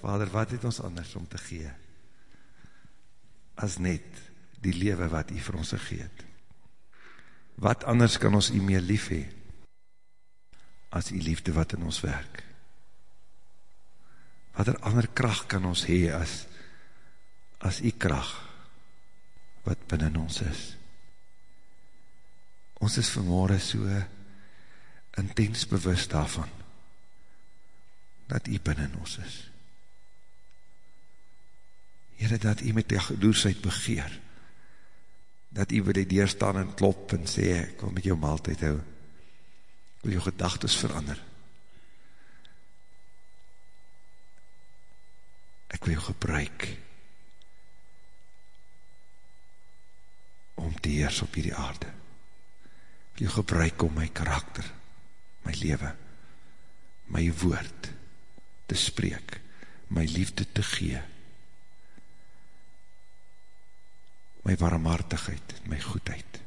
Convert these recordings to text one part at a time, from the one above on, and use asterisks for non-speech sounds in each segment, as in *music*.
Vader, wat het ons anders om te gee, as net die lewe wat u vir ons gegeet? Wat anders kan ons u meer lief hee, as die liefde wat in ons werk? Wat er ander kracht kan ons hee, as, as die kracht, wat binnen ons is? Ons is vanmorgen so intens bewust daarvan, dat u binnen ons is. Heere, dat u met die gedoersheid begeer, dat u by die deur staan en klop en sê, ek wil met jou maaltijd hou, ek wil jou gedagtes verander, ek wil jou gebruik, om te heers op hierdie aarde, ek wil jou gebruik om my karakter, my leven, my woord, te spreek, my liefde te gee, my warmhartigheid, my goedheid,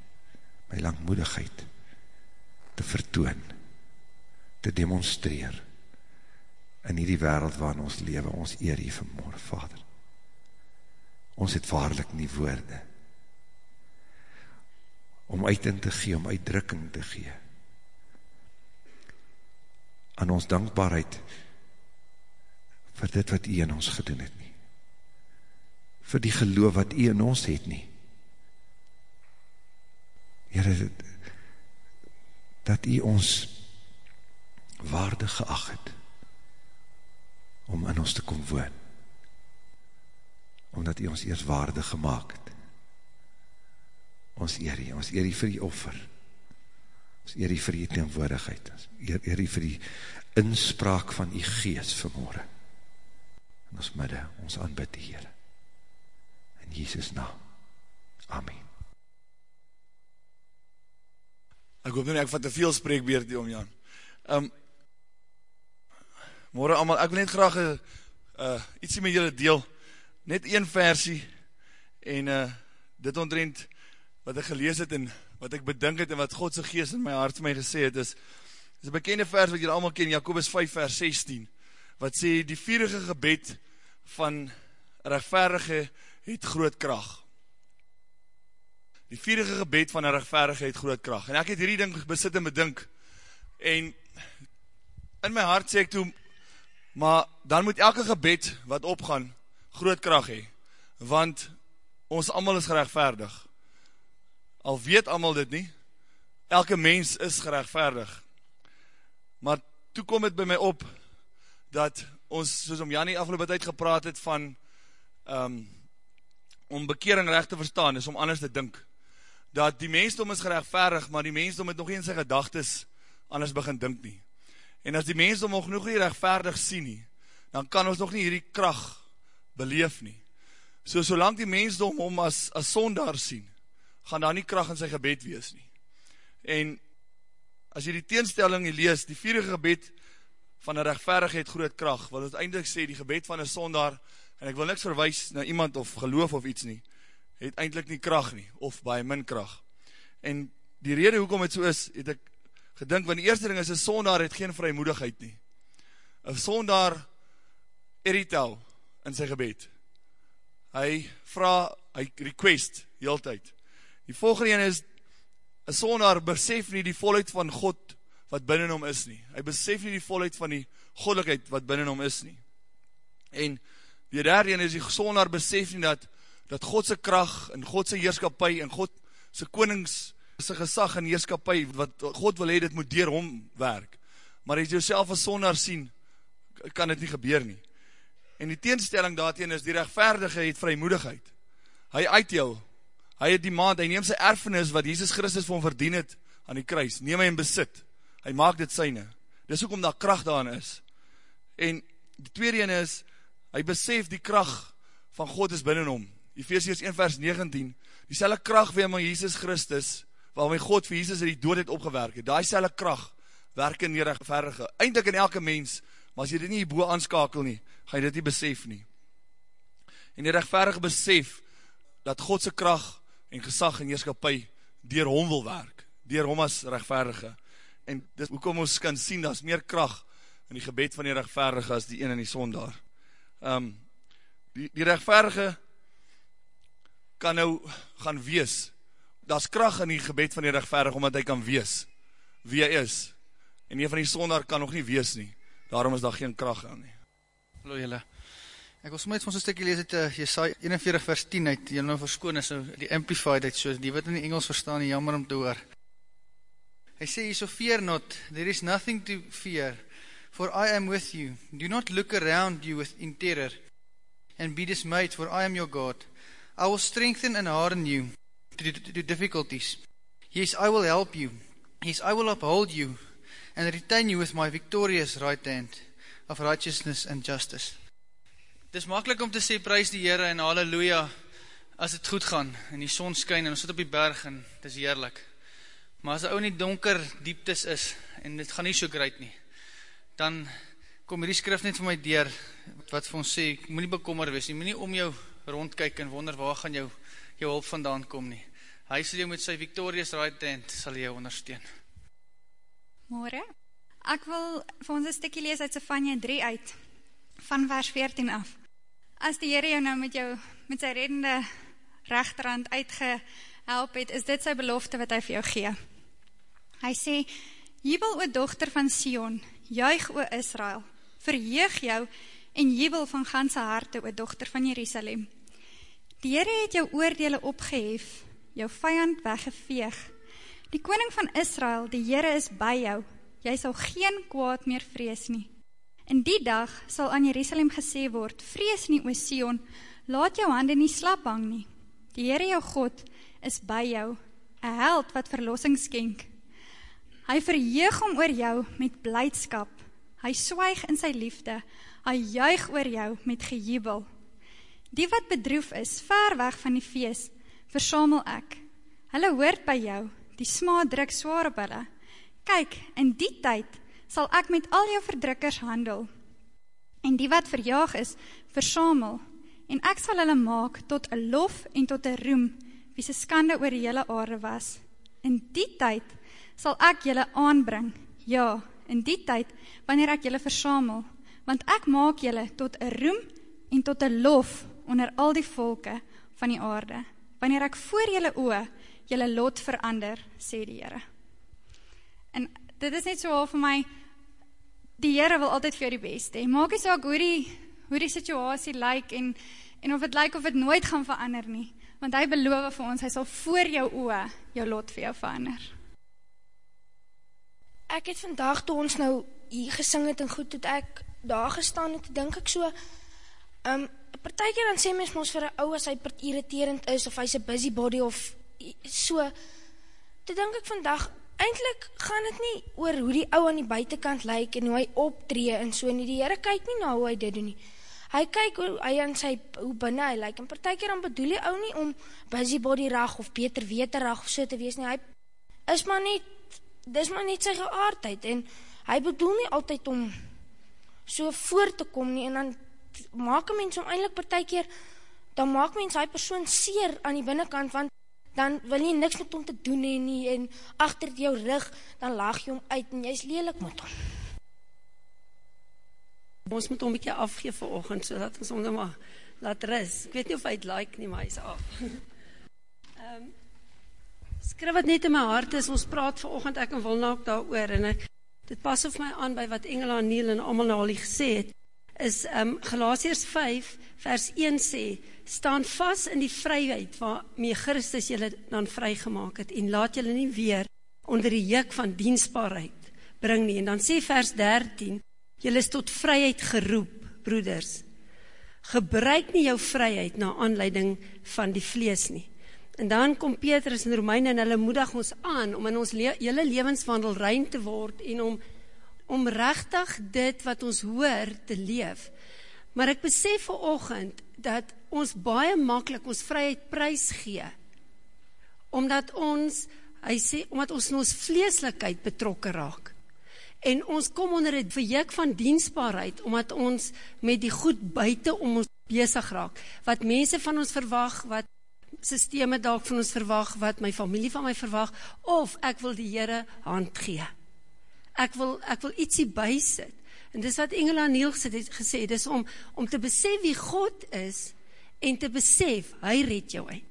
my langmoedigheid, te vertoon, te demonstreer, in die wereld waarin ons lewe, ons eer hier vanmorgen, Vader. Ons het waarlik nie woorde, om uit in te gee, om uitdrukking te gee, aan ons dankbaarheid, vir dit wat u in ons gedoen het nie. Vir die geloof wat u in ons het nie. Heere, dat u ons waardig geacht het om in ons te kom woon. Omdat u ons eers waardig gemaakt het. Ons eer u, ons eer u vir die offer. Ons eer u vir die teenwoordigheid. Ons eer u vir die inspraak van die geest vanmorgen in ons midde, ons aanbid die Heer. In Jesus naam. Amen. Ek hoop nou nie, ek vat te veel spreekbeerd die om Jan. Um, morgen allemaal, ek wil net graag uh, uh, ietsie met julle deel, net een versie, en uh, dit ontrent wat ek gelees het, en wat ek bedink het, en wat Godse geest in my hart my gesê het, is, is een bekende vers wat julle allemaal ken, Jacobus 5 vers 16, wat sê, die vierige gebed van rechtverige het groot kracht. Die vierige gebed van een rechtverige het groot kracht. En ek het hierdie ding besit en bedink, en in my hart sê ek toe, maar dan moet elke gebed wat opgaan, groot kracht hee, want ons allemaal is gerechtvaardig. Al weet allemaal dit nie, elke mens is gerechtvaardig. Maar toe kom het by my op, dat ons, soos om Jannie afgelopen tijd gepraat het van, um, om bekering recht te verstaan, is om anders te dink, dat die mensdom is gerechtvaardig, maar die mensdom het nog nie in sy gedagtes anders begin dink nie. En as die mensdom nog nog nie rechtvaardig sien nie, dan kan ons nog nie hierdie kracht beleef nie. So, solang die mensdom om as, as sondaar sien, gaan daar nie kracht in sy gebed wees nie. En, as jy die teenstelling lees, die vierige gebed, van een rechtverigheid groot kracht, wat het eindelijk sê, die gebed van een sondaar, en ek wil niks verwijs na iemand of geloof of iets nie, het eindelijk nie kracht nie, of baie min kracht. En die rede hoekom het so is, het ek gedink, want die eerste ding is, een sondaar het geen vrymoedigheid nie. Een sondaar eritel in sy gebed. Hy vraag, hy request, heel tyd. Die volgende ene is, een sondaar besef nie die volheid van God wat binnen hom is nie. Hy besef nie die volheid van die godlikheid wat binnen hom is nie. En die derde is die sondaar besef nie dat, dat Godse kracht en Godse heerskapie en Godse konings sy gesag en heerskapie, wat God wil hee, dit moet dier hom werk. Maar as jy jouself as sondaar sien, kan dit nie gebeur nie. En die teenstelling daarteen is, die rechtvaardige het vrymoedigheid. Hy uit jou, hy het die maand, hy neem sy erfenis, wat Jesus Christus vir hom verdien het, aan die kruis, neem hy in besit, hy maak dit syne, dis ook om daar kracht daarin is, en die tweede ene is, hy besef die kracht van God is binnen hom, Ephesians 1 vers 19, die selle kracht waarmee Jesus Christus, waarmee God vir Jesus die dood het opgewerk die selle kracht, werk in die rechtverige, eindelijk in elke mens, maar as jy dit nie hierboe aanskakel nie, ga jy dit nie besef nie, en die rechtverige besef, dat Godse kracht en gesag en heerskapie, dier hom wil werk, dier hom as rechtverige, en dit, hoekom ons kan sien, dat is meer kracht in die gebed van die rechtvaardige as die een in die sondaar. um, die, die rechtvaardige kan nou gaan wees, daar is kracht in die gebed van die rechtvaardige, omdat hy kan wees, wie hy is, en een van die sonder kan nog nie wees nie, daarom is daar geen kracht aan nie. Hallo jylle, ek wil sommer iets van so'n stukje lees uit uh, Jesaja 41 vers 10 uit, jylle nou verskoon is, so die amplified uit, so die wat in die Engels verstaan, die jammer om te hoor. Hy sê, so fear not, there is nothing to fear, for I am with you. Do not look around you with in terror, and be dismayed, for I am your God. I will strengthen and harden you to, to, to difficulties. Yes, I will help you. Yes, I will uphold you and retain you with my victorious right hand of righteousness and justice. Het is makkelijk om te sê, prijs die Heere en halleluja, as het goed gaan, en die son skyn, en ons sit op die berg, en het is heerlijk. Maar as ou in die donker dieptes is, en dit gaan nie so great nie, dan kom hierdie skrif net vir my deur, wat vir ons sê, moet nie bekommer wees nie, moet nie om jou rondkyk en wonder waar gaan jou, jou hulp vandaan kom nie. Hy sal jou met sy victorious right hand, sal jou ondersteun. Morgen, ek wil vir ons een stikkie lees uit Sefania 3 uit, van vers 14 af. As die Heere jou nou met jou, met sy reddende rechterhand uitgehelp het, is dit sy belofte wat hy vir jou gee. Hy sê, Jubel o dochter van Sion, juig o Israel, verheug jou en jubel van ganse harte o dochter van Jerusalem. Die Heere het jou oordele opgehef, jou vijand weggeveeg. Die koning van Israel, die Heere is by jou, jy sal geen kwaad meer vrees nie. In die dag sal aan Jerusalem gesê word, vrees nie o Sion, laat jou hande nie slap hang nie. Die Heere jou God is by jou, een held wat verlossing skenk. Hy verheug om oor jou met blijdskap, hy swaig in sy liefde, hy juig oor jou met gejubel. Die wat bedroef is, ver weg van die feest, versamel ek. Hulle hoort by jou, die sma druk zwaar op hulle. Kyk, in die tyd sal ek met al jou verdrukkers handel. En die wat verjaag is, versamel. En ek sal hulle maak tot een lof en tot een roem, wie se skande oor die hele aarde was. In die tyd sal ek julle aanbring, ja, in die tyd, wanneer ek julle versamel, want ek maak julle tot een roem en tot een lof onder al die volke van die aarde, wanneer ek voor julle oe julle lot verander, sê die Heere. En dit is net so al vir my, die Heere wil altyd vir jou die beste, maak nie saak hoe die, hoe die situasie lyk, en, en of het lyk of het nooit gaan verander nie, want hy beloof vir ons, hy sal voor jou oe jou lot vir jou verander. Ek het vandag, toe ons nou hier gesing het en goed, het ek daar gestaan en toe denk ek so, um, partijkeer dan sê mens ons vir een ou as hy irriterend is, of hy is een busybody, of so, toe denk ek vandag, eindelijk gaan het nie oor hoe die ou aan die buitenkant lyk, en hoe hy optree en so, en die heren kyk nie na hoe hy dit doen nie, hy kyk hoe hy aan sy, hoe binnen hy lyk, en partijkeer dan bedoel die ou nie om busybody rag, of beter wete rag, of so te wees nie, hy is maar nie, dis maar net sy geaardheid, en hy bedoel nie altyd om so voor te kom nie, en dan maak een mens om eindelijk partijkeer, dan maak mens die persoon seer aan die binnenkant, want dan wil jy niks met hom te doen heen nie, en achter jou rug, dan laag jy hom uit, en jy is lelik met hom. Ons moet hom bykie afgeef vir oogend, so dat ons hom nou maar laat ris. Ek weet nie of hy het like nie, maar hy is af. *laughs* um, skrif wat net in my hart is, ons praat vir oogend, ek en Wilna ook daar oor, en ek, dit pas of my aan by wat Engela Niel en allemaal nou al die gesê het, is um, Galatiers 5 vers 1 sê, staan vast in die vryheid waarmee Christus julle dan vrygemaak het en laat julle nie weer onder die juk van diensbaarheid bring nie. En dan sê vers 13, julle is tot vryheid geroep, broeders. Gebruik nie jou vryheid na aanleiding van die vlees nie. En dan kom Petrus en Romeine en hulle moedig ons aan om in ons le hele levenswandel rein te word en om om rechtig dit wat ons hoor te leef. Maar ek besef vir ochend, dat ons baie makkelijk ons vryheid prijs gee, omdat ons, hy sê, omdat ons in ons vleeslikheid betrokken raak. En ons kom onder het verjek van diensbaarheid, omdat ons met die goed buiten om ons bezig raak. Wat mense van ons verwag, wat systeme dalk van ons verwag, wat my familie van my verwag, of ek wil die Heere hand gee ek wil, ek wil ietsie bysit. En dis wat Engela Neil gesê, dis om, om te besef wie God is, en te besef, hy red jou uit.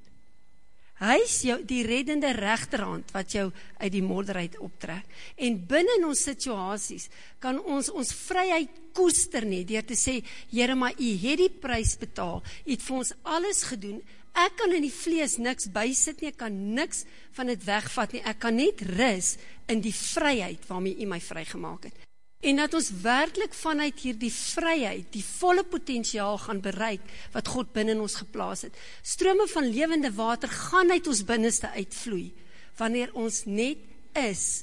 Hy is jou, die reddende rechterhand, wat jou uit die modderheid optrek. En binnen ons situaties, kan ons ons vryheid koester nie, dier te sê, Heere, maar jy het die prijs betaal, jy het vir ons alles gedoen, ek kan in die vlees niks bysit nie, ek kan niks van het wegvat nie, ek kan net ris in die vryheid waarmee jy my vrygemaak het. En dat ons werkelijk vanuit hier die vryheid, die volle potentiaal gaan bereik, wat God binnen ons geplaas het. Strome van levende water gaan uit ons binnenste uitvloei, wanneer ons net is,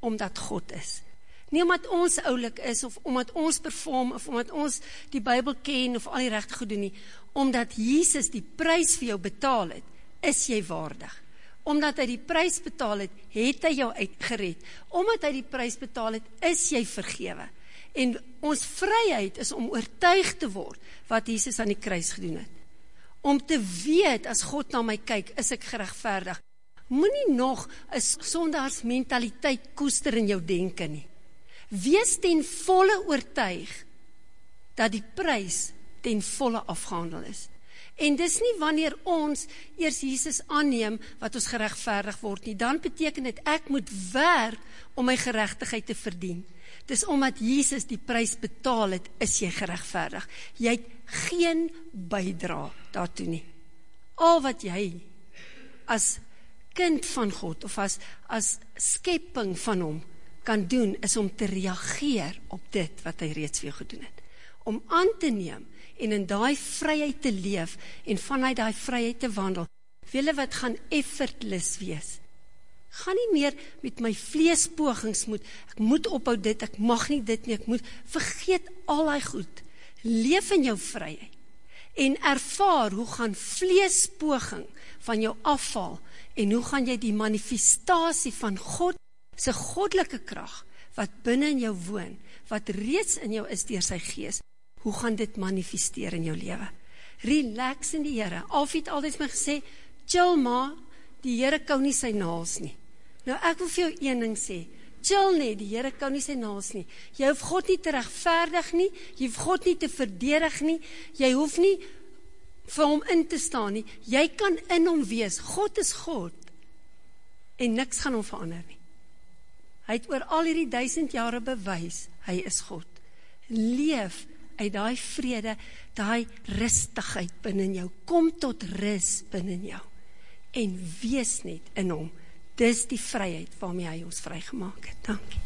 omdat God is. Nie omdat ons oulik is, of omdat ons perform, of omdat ons die Bijbel ken, of al die rechte goed doen nie, omdat Jesus die prijs vir jou betaal het, is jy waardig. Omdat hy die prijs betaal het, het hy jou uitgered. Omdat hy die prijs betaal het, is jy vergewe. En ons vryheid is om oortuig te word wat Jesus aan die kruis gedoen het. Om te weet, as God na my kyk, is ek gerechtvaardig. Moet nie nog een sondags mentaliteit koester in jou denken nie. Wees ten volle oortuig dat die prijs ten volle afgehandel is. En dis nie wanneer ons eers Jesus aanneem wat ons gerechtvaardig word nie. Dan beteken dit ek moet werk om my gerechtigheid te verdien. Dis omdat Jesus die prijs betaal het, is jy gerechtvaardig. Jy het geen bijdra daartoe nie. Al wat jy as kind van God of as, as skepping van hom kan doen, is om te reageer op dit wat hy reeds vir jou gedoen het. Om aan te neem en in daai vryheid te leef en vanuit daai vryheid te wandel. Wille wat gaan effortless wees. Gaan nie meer met my vleespogings moet, ek moet ophou dit, ek mag nie dit nie, ek moet, vergeet al die goed, leef in jou vryheid, en ervaar hoe gaan vleespoging van jou afval, en hoe gaan jy die manifestatie van God, sy goddelike kracht, wat binnen jou woon, wat reeds in jou is dier sy geest, hoe gaan dit manifesteer in jou lewe? Relax in die Here. Alfie het altyd my gesê, chill ma, die Here kou nie sy naels nie. Nou ek wil vir jou een ding sê, chill nie, die Here kou nie sy naels nie. Jy hoef God nie te regverdig nie, jy hoef God nie te verdedig nie, jy hoef nie vir hom in te staan nie. Jy kan in hom wees. God is God. En niks gaan hom verander nie. Hy het oor al hierdie duisend jare bewys, hy is God. Leef uit daai vrede, daai rustigheid binnen jou, kom tot rus binnen jou, en wees net in hom, dis die vryheid waarmee hy ons vrygemaak het, dankie.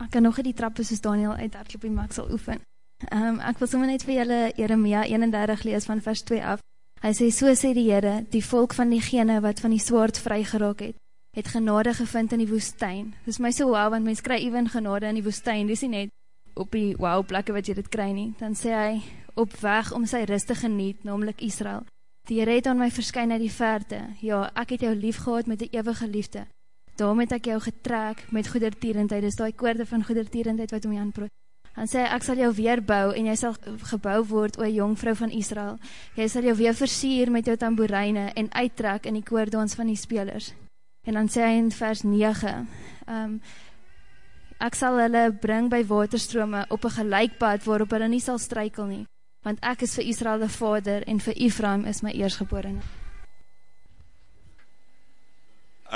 Ek kan nog die trappe soos Daniel uit Hartloopie Max sal oefen. Um, ek wil sommer net vir julle Jeremia 31 lees van vers 2 af. Hy sê, so sê die Heere, die volk van diegene wat van die swaard vry geraak het, het genade gevind in die woestijn. Dis my so wauw, want mens kry even genade in die woestijn, dis nie net op die wauw plekke wat jy dit kry nie, dan sê hy, op weg om sy rust te geniet, namelijk Israel. Die Heer het aan my verskyn uit die verte, ja, ek het jou lief gehad met die eeuwige liefde, daarom het ek jou getrek met goedertierendheid, dis die koorde van goedertierendheid wat om jy aanproot. Dan sê hy, ek sal jou weer bou, en jy sal gebouw word, o jongvrou van Israel. Jy sal jou weer versier met jou tamboereine, en uittrek in die koordons van die spelers. En dan sê hy in vers 9, um, Ek sal hulle bring by waterstrome op een gelijkpad waarop hulle nie sal strykel nie, want ek is vir Israel die vader en vir Ephraim is my eersgeborene.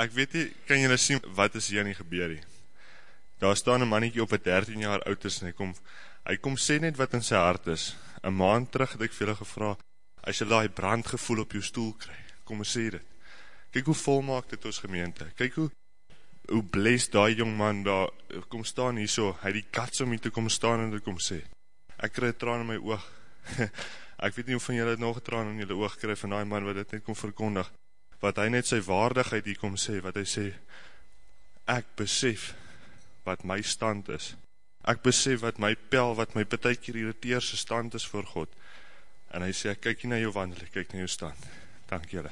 Ek weet nie, kan julle sien wat is hier nie gebeur nie. Daar staan een mannetjie op wat 13 jaar oud is en hy kom, hy kom sê net wat in sy hart is. Een maand terug het ek vir julle gevra, as jy die brandgevoel op jou stoel kry, kom en sê dit. Kyk hoe vol maak dit ons gemeente. Kyk hoe hoe bles die jong man daar kom staan hier so, hy die kats om hier te kom staan en te kom sê, ek kry traan in my oog, *laughs* ek weet nie hoe van julle het nog traan in julle oog kry van die man wat dit net kom verkondig, wat hy net sy waardigheid hier kom sê, wat hy sê, ek besef wat my stand is, ek besef wat my pel, wat my betekier irriteerse stand is voor God, en hy sê, kyk nie na jou wandel, kyk na jou stand, dank julle.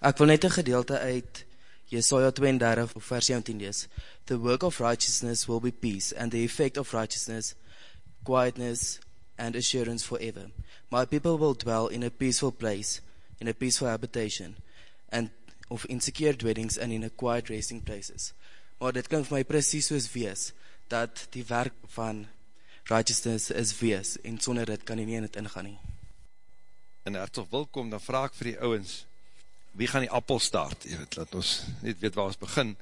Ek wil net een gedeelte uit Jesaja 32 vers 17 lees. The work of righteousness will be peace and the effect of righteousness quietness and assurance forever. My people will dwell in a peaceful place, in a peaceful habitation and of insecure dwellings and in a quiet resting places. Maar dit klink vir my presies soos wees dat die werk van righteousness is wees, en sonder dit kan jy nie in het ingaan nie. En hertog wilkom, dan vraag ek vir die ouwens, wie gaan die appel start? Jy weet, laat ons net weet waar ons begin.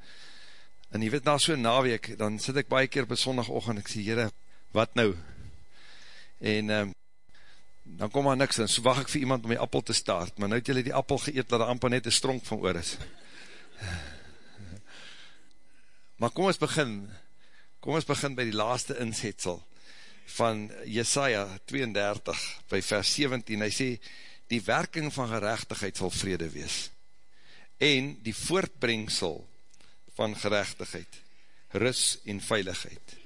En jy weet, na so'n naweek, dan sit ek baie keer op sondagochtend, ek sê, jyre, wat nou? En um, dan kom maar niks, en so wacht ek vir iemand om die appel te start, maar nou het jylle die appel geëet, dat die amper net een stronk van oor is. *laughs* Maar kom ons begin, kom ons begin by die laaste inzetsel van Jesaja 32 by vers 17. Hy sê, die werking van gerechtigheid sal vrede wees. En die voortbrengsel van gerechtigheid, rus en veiligheid.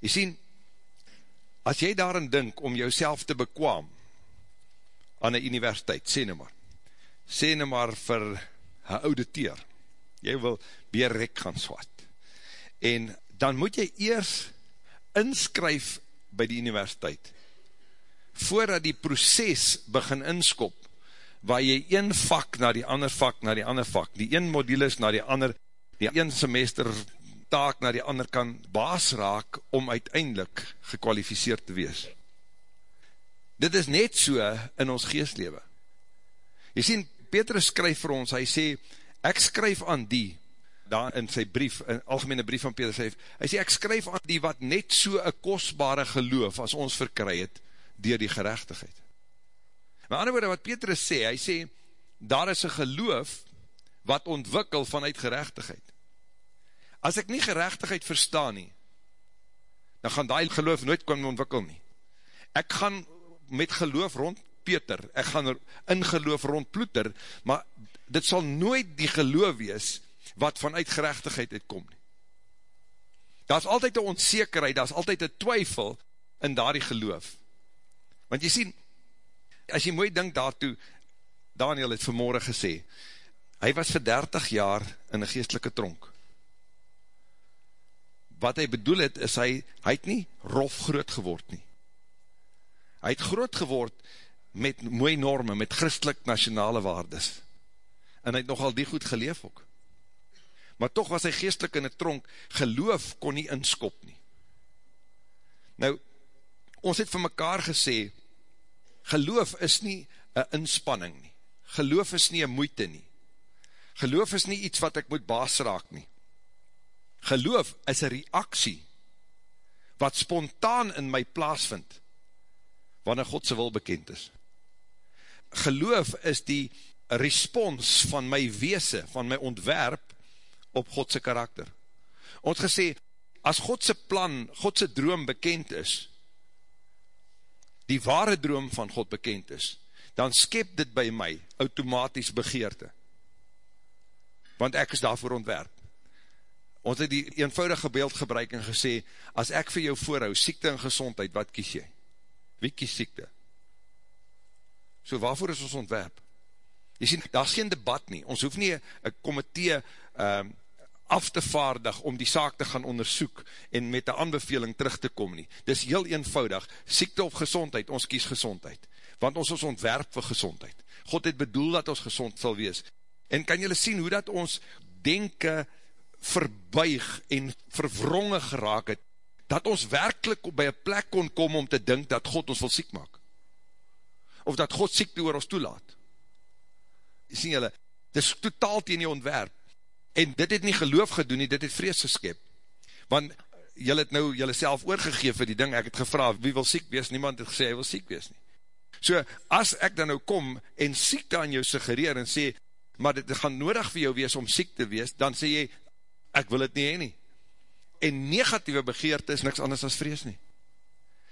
Jy sien, as jy daarin dink om jouself te bekwaam aan een universiteit, sê nou maar, sê nou maar vir een auditeur, jy wil beerrek gaan swat, en dan moet jy eers inskryf by die universiteit, voordat die proces begin inskop, waar jy een vak na die ander vak na die ander vak, die een modules na die ander, die een semester taak na die ander kan baas raak, om uiteindelik gekwalificeerd te wees. Dit is net so in ons geestlewe. Jy sien, Petrus skryf vir ons, hy sê, ek skryf aan die, daar in sy brief, in algemene brief van Peter sê, hy sê, ek skryf aan die wat net so een kostbare geloof as ons verkry het, dier die gerechtigheid. Maar ander woorde wat Petrus sê, hy sê, daar is een geloof wat ontwikkel vanuit gerechtigheid. As ek nie gerechtigheid verstaan nie, dan gaan die geloof nooit kon ontwikkel nie. Ek gaan met geloof rond Peter, ek gaan er in geloof rond Ploeter, maar dit sal nooit die geloof wees, wat vanuit gerechtigheid uitkom nie. Daar is altyd een onzekerheid, daar is altyd een twyfel in daar die geloof. Want jy sien, as jy mooi dink daartoe, Daniel het vanmorgen gesê, hy was vir 30 jaar in een geestelike tronk. Wat hy bedoel het, is hy, hy het nie rof groot geword nie. Hy het groot geword met mooi norme, met christelik nationale waardes. En hy het nogal die goed geleef ook maar toch was hy geestelik in het tronk, geloof kon nie inskop nie. Nou, ons het vir mekaar gesê, geloof is nie een inspanning nie, geloof is nie een moeite nie, geloof is nie iets wat ek moet baas raak nie, geloof is een reaksie, wat spontaan in my plaas vind, wanneer Godse wil bekend is. Geloof is die respons van my weese, van my ontwerp, op Godse karakter. Ons gesê, as Godse plan, Godse droom bekend is, die ware droom van God bekend is, dan skep dit by my automatisch begeerte. Want ek is daarvoor ontwerp. Ons het die eenvoudige beeld gebruik en gesê, as ek vir jou voorhou, siekte en gezondheid, wat kies jy? Wie kies siekte? So waarvoor is ons ontwerp? Jy sien, daar is geen debat nie. Ons hoef nie een komitee um, af te vaardig om die saak te gaan onderzoek en met die aanbeveling terug te kom nie. Dis heel eenvoudig, siekte of gezondheid, ons kies gezondheid, want ons is ontwerp vir gezondheid. God het bedoel dat ons gezond sal wees. En kan jylle sien hoe dat ons denken verbuig en verwronge geraak het, dat ons werkelijk by een plek kon kom om te dink dat God ons wil siek maak. Of dat God siekte oor ons toelaat. Sien jylle, dit is totaal teen die ontwerp. En dit het nie geloof gedoen nie, dit het vrees geskep. Want jylle het nou jylle self oorgegeef vir die ding, ek het gevra, wie wil siek wees? Niemand het gesê, hy wil siek wees nie. So, as ek dan nou kom en siekte aan jou suggereer en sê, maar dit gaan nodig vir jou wees om siek te wees, dan sê jy, ek wil het nie heen nie. En negatieve begeerte is niks anders as vrees nie.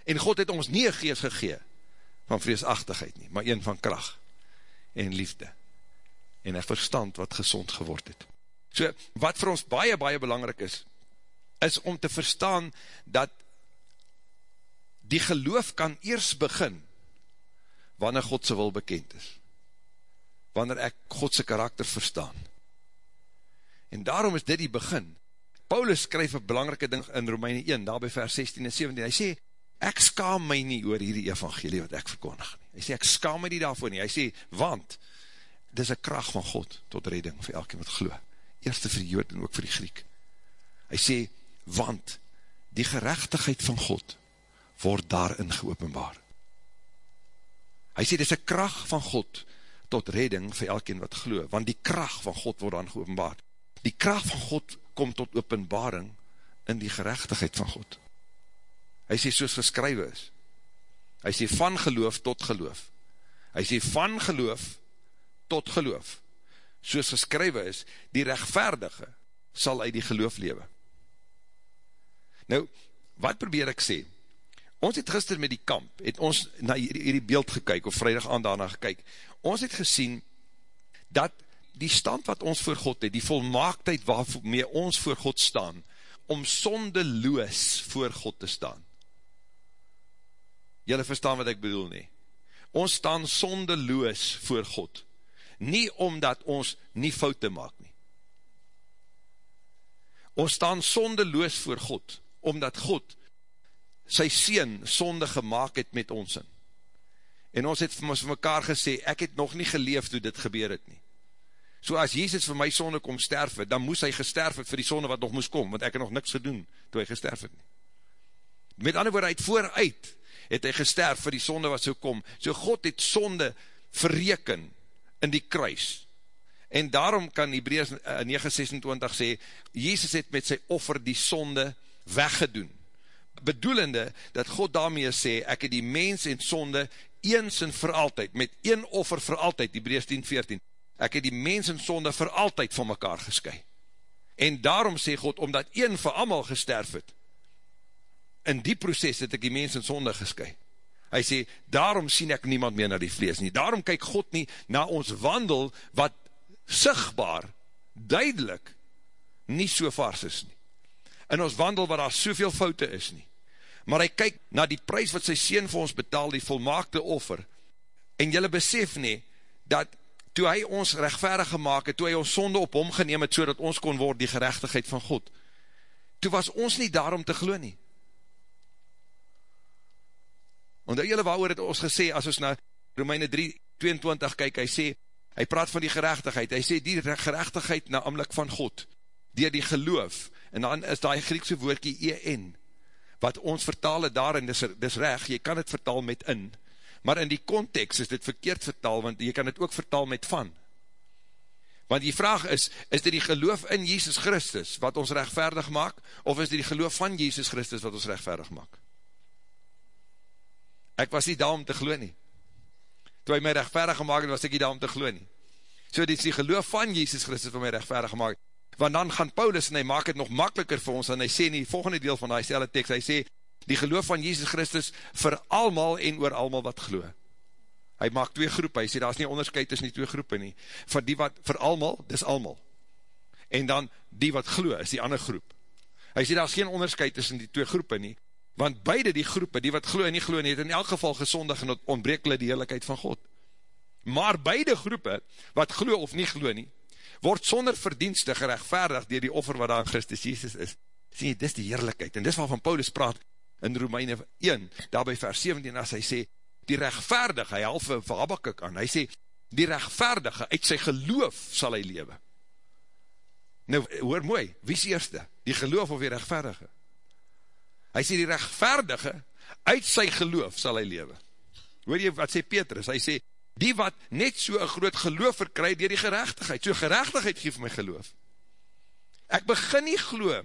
En God het ons nie een geest gegee van vreesachtigheid nie, maar een van kracht en liefde en een verstand wat gezond geword het. So, wat vir ons baie, baie belangrik is, is om te verstaan dat die geloof kan eers begin wanneer Godse wil bekend is. Wanneer ek Godse karakter verstaan. En daarom is dit die begin. Paulus skryf een belangrike ding in Romeine 1, daar by vers 16 en 17. Hy sê, ek skaam my nie oor hierdie evangelie wat ek verkondig nie. Hy sê, ek skaam my nie daarvoor nie. Hy sê, want, dit is een kracht van God tot redding vir elke wat geloof eerste vir die jood en ook vir die Griek. Hy sê, want die gerechtigheid van God, word daarin geopenbaar. Hy sê, dit is een kracht van God, tot redding vir elkeen wat glo, want die kracht van God word dan geopenbaar. Die kracht van God kom tot openbaring in die gerechtigheid van God. Hy sê, soos geskrywe is. Hy sê, van geloof tot geloof. Hy sê, van geloof tot geloof. Soos geskrywe is, die rechtvaardige sal uit die geloof lewe. Nou, wat probeer ek sê? Ons het gister met die kamp, het ons na hierdie beeld gekyk, of vrijdag aan daarna gekyk, ons het gesien, dat die stand wat ons voor God het, die volmaaktheid waarmee ons voor God staan, om sondeloos voor God te staan. Julle verstaan wat ek bedoel nie. Ons staan sondeloos voor God. Nie omdat ons nie foute maak nie. Ons staan sondeloos voor God, omdat God sy sien sonde gemaakt het met ons in. En ons het vir ons mekaar gesê, ek het nog nie geleef toe dit gebeur het nie. So as Jezus vir my sonde kom sterf het, dan moes hy gesterf het vir die sonde wat nog moes kom, want ek het nog niks gedoen toe hy gesterf het nie. Met ander woord, hy het vooruit, het hy gesterf vir die sonde wat so kom. So God het sonde verreken in die kruis. En daarom kan Hebreus 9:26 sê, Jezus het met sy offer die sonde weggedoen bedoelende dat God daarmee sê, ek het die mens en sonde eens en vir altyd, met een offer vir altyd, die Brees 10, 14, ek het die mens en sonde vir altyd van mekaar gesky. En daarom sê God, omdat een vir amal gesterf het, in die proces het ek die mens en sonde gesky. Hy sê, daarom sien ek niemand meer na die vlees nie. Daarom kyk God nie na ons wandel, wat sigtbaar, duidelik, nie so vars is nie in ons wandel waar daar soveel foute is nie. Maar hy kyk na die prijs wat sy sien vir ons betaal, die volmaakte offer, en jylle besef nie, dat toe hy ons rechtverig gemaakt het, toe hy ons sonde op hom geneem het, so ons kon word die gerechtigheid van God, toe was ons nie daarom te glo nie. Want jylle waarover het ons gesê, as ons na Romeine 3, 22 kyk, hy sê, hy praat van die gerechtigheid, hy sê die gerechtigheid na amlik van God, dier die geloof, en dan is die Griekse woordkie en, wat ons vertaal het daarin, dis, dis reg, jy kan het vertaal met in, maar in die context is dit verkeerd vertaal, want jy kan het ook vertaal met van. Want die vraag is, is dit die geloof in Jesus Christus, wat ons rechtvaardig maak, of is dit die geloof van Jesus Christus, wat ons rechtvaardig maak? Ek was nie daar om te glo nie. Toe hy my rechtvaardig gemaakt het, was ek nie daar om te glo nie. So dit is die geloof van Jesus Christus, wat my rechtvaardig gemaakt het want dan gaan Paulus en hy maak het nog makkeliker vir ons, en hy sê in die volgende deel van die stelle tekst, hy sê, die geloof van Jesus Christus vir almal en oor almal wat glo. Hy maak twee groepen, hy sê, daar is nie onderscheid tussen die twee groepen nie. Vir die wat, vir almal, dis almal. En dan, die wat glo, is die ander groep. Hy sê, daar is geen onderscheid tussen die twee groepen nie, want beide die groepen, die wat glo en nie glo nie, het in elk geval gesondig en ontbreek hulle die heerlijkheid van God. Maar beide groepen, wat glo of nie glo nie, word sonder verdienste gerechtvaardig dier die offer wat daar in Christus Jesus is. Sien jy, dis die heerlijkheid, en dis waarvan Paulus praat in Romeine 1, daarby vers 17, as hy sê, die rechtvaardige, hy halve vir Habakkuk aan, hy sê, die rechtvaardige, uit sy geloof sal hy lewe. Nou, hoor mooi, wie is eerste? Die geloof of die rechtvaardige? Hy sê, die rechtvaardige, uit sy geloof sal hy lewe. Hoor jy, wat sê Petrus? Hy sê, die wat net so een groot geloof verkry dier die gerechtigheid. So gerechtigheid geef my geloof. Ek begin nie geloof,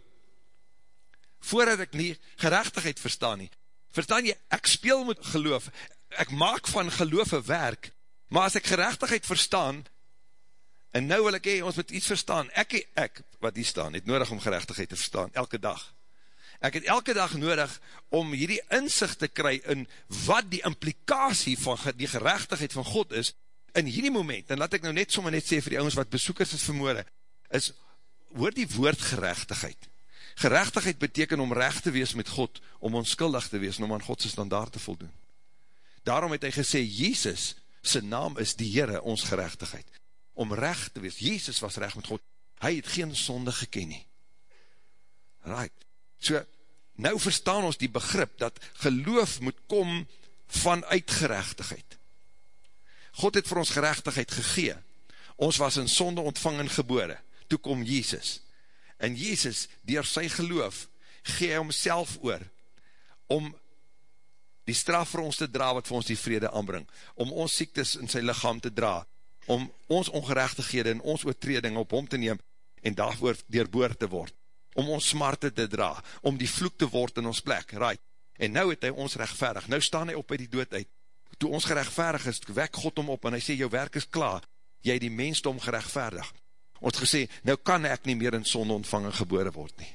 voordat ek nie gerechtigheid verstaan nie. Verstaan jy, ek speel met geloof, ek maak van geloof een werk, maar as ek gerechtigheid verstaan, en nou wil ek hee, ons moet iets verstaan, ek, ek, wat hier staan, het nodig om gerechtigheid te verstaan, elke dag. Ek het elke dag nodig om hierdie inzicht te kry in wat die implikatie van die gerechtigheid van God is in hierdie moment. En laat ek nou net sommer net sê vir die ouwens wat besoekers is vermoorde, is, hoor die woord gerechtigheid. Gerechtigheid beteken om recht te wees met God, om onskuldig te wees, en om aan Godse standaard te voldoen. Daarom het hy gesê, Jezus, sy naam is die Heere, ons gerechtigheid. Om recht te wees, Jezus was recht met God, hy het geen sonde geken nie. Right. So, nou verstaan ons die begrip, dat geloof moet kom vanuit gerechtigheid. God het vir ons gerechtigheid gegee. Ons was in sonde ontvang en gebore. Toe kom Jezus. En Jezus, dier sy geloof, gee hy homself oor, om die straf vir ons te dra, wat vir ons die vrede aanbring, om ons siektes in sy lichaam te dra, om ons ongerechtighede en ons oortreding op hom te neem, en daarvoor deurboor te word, om ons smarte te dra, om die vloek te word in ons plek, right, en nou het hy ons rechtverig, nou staan hy op by die dood uit, toe ons gerechtverig is, wek God om op, en hy sê, jou werk is klaar, jy die mensdom gerechtverig, ons gesê, nou kan ek nie meer in sonde ontvang en gebore word nie,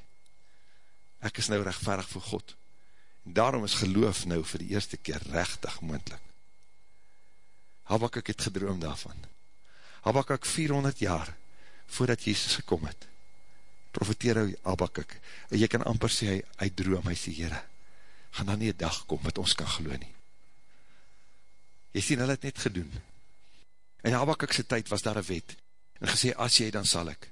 ek is nou rechtverig vir God, en daarom is geloof nou vir die eerste keer rechtig moendlik, Habakuk het gedroom daarvan, Habakuk 400 jaar, voordat Jezus gekom het, profiteer hy Habakuk, en jy kan amper sê, hy, hy droom, hy sê, Heere, gaan dan nie een dag kom, wat ons kan geloo nie, jy sien, hy het net gedoen, in Habakuk sy tyd was daar een wet, en gesê, as jy, dan sal ek,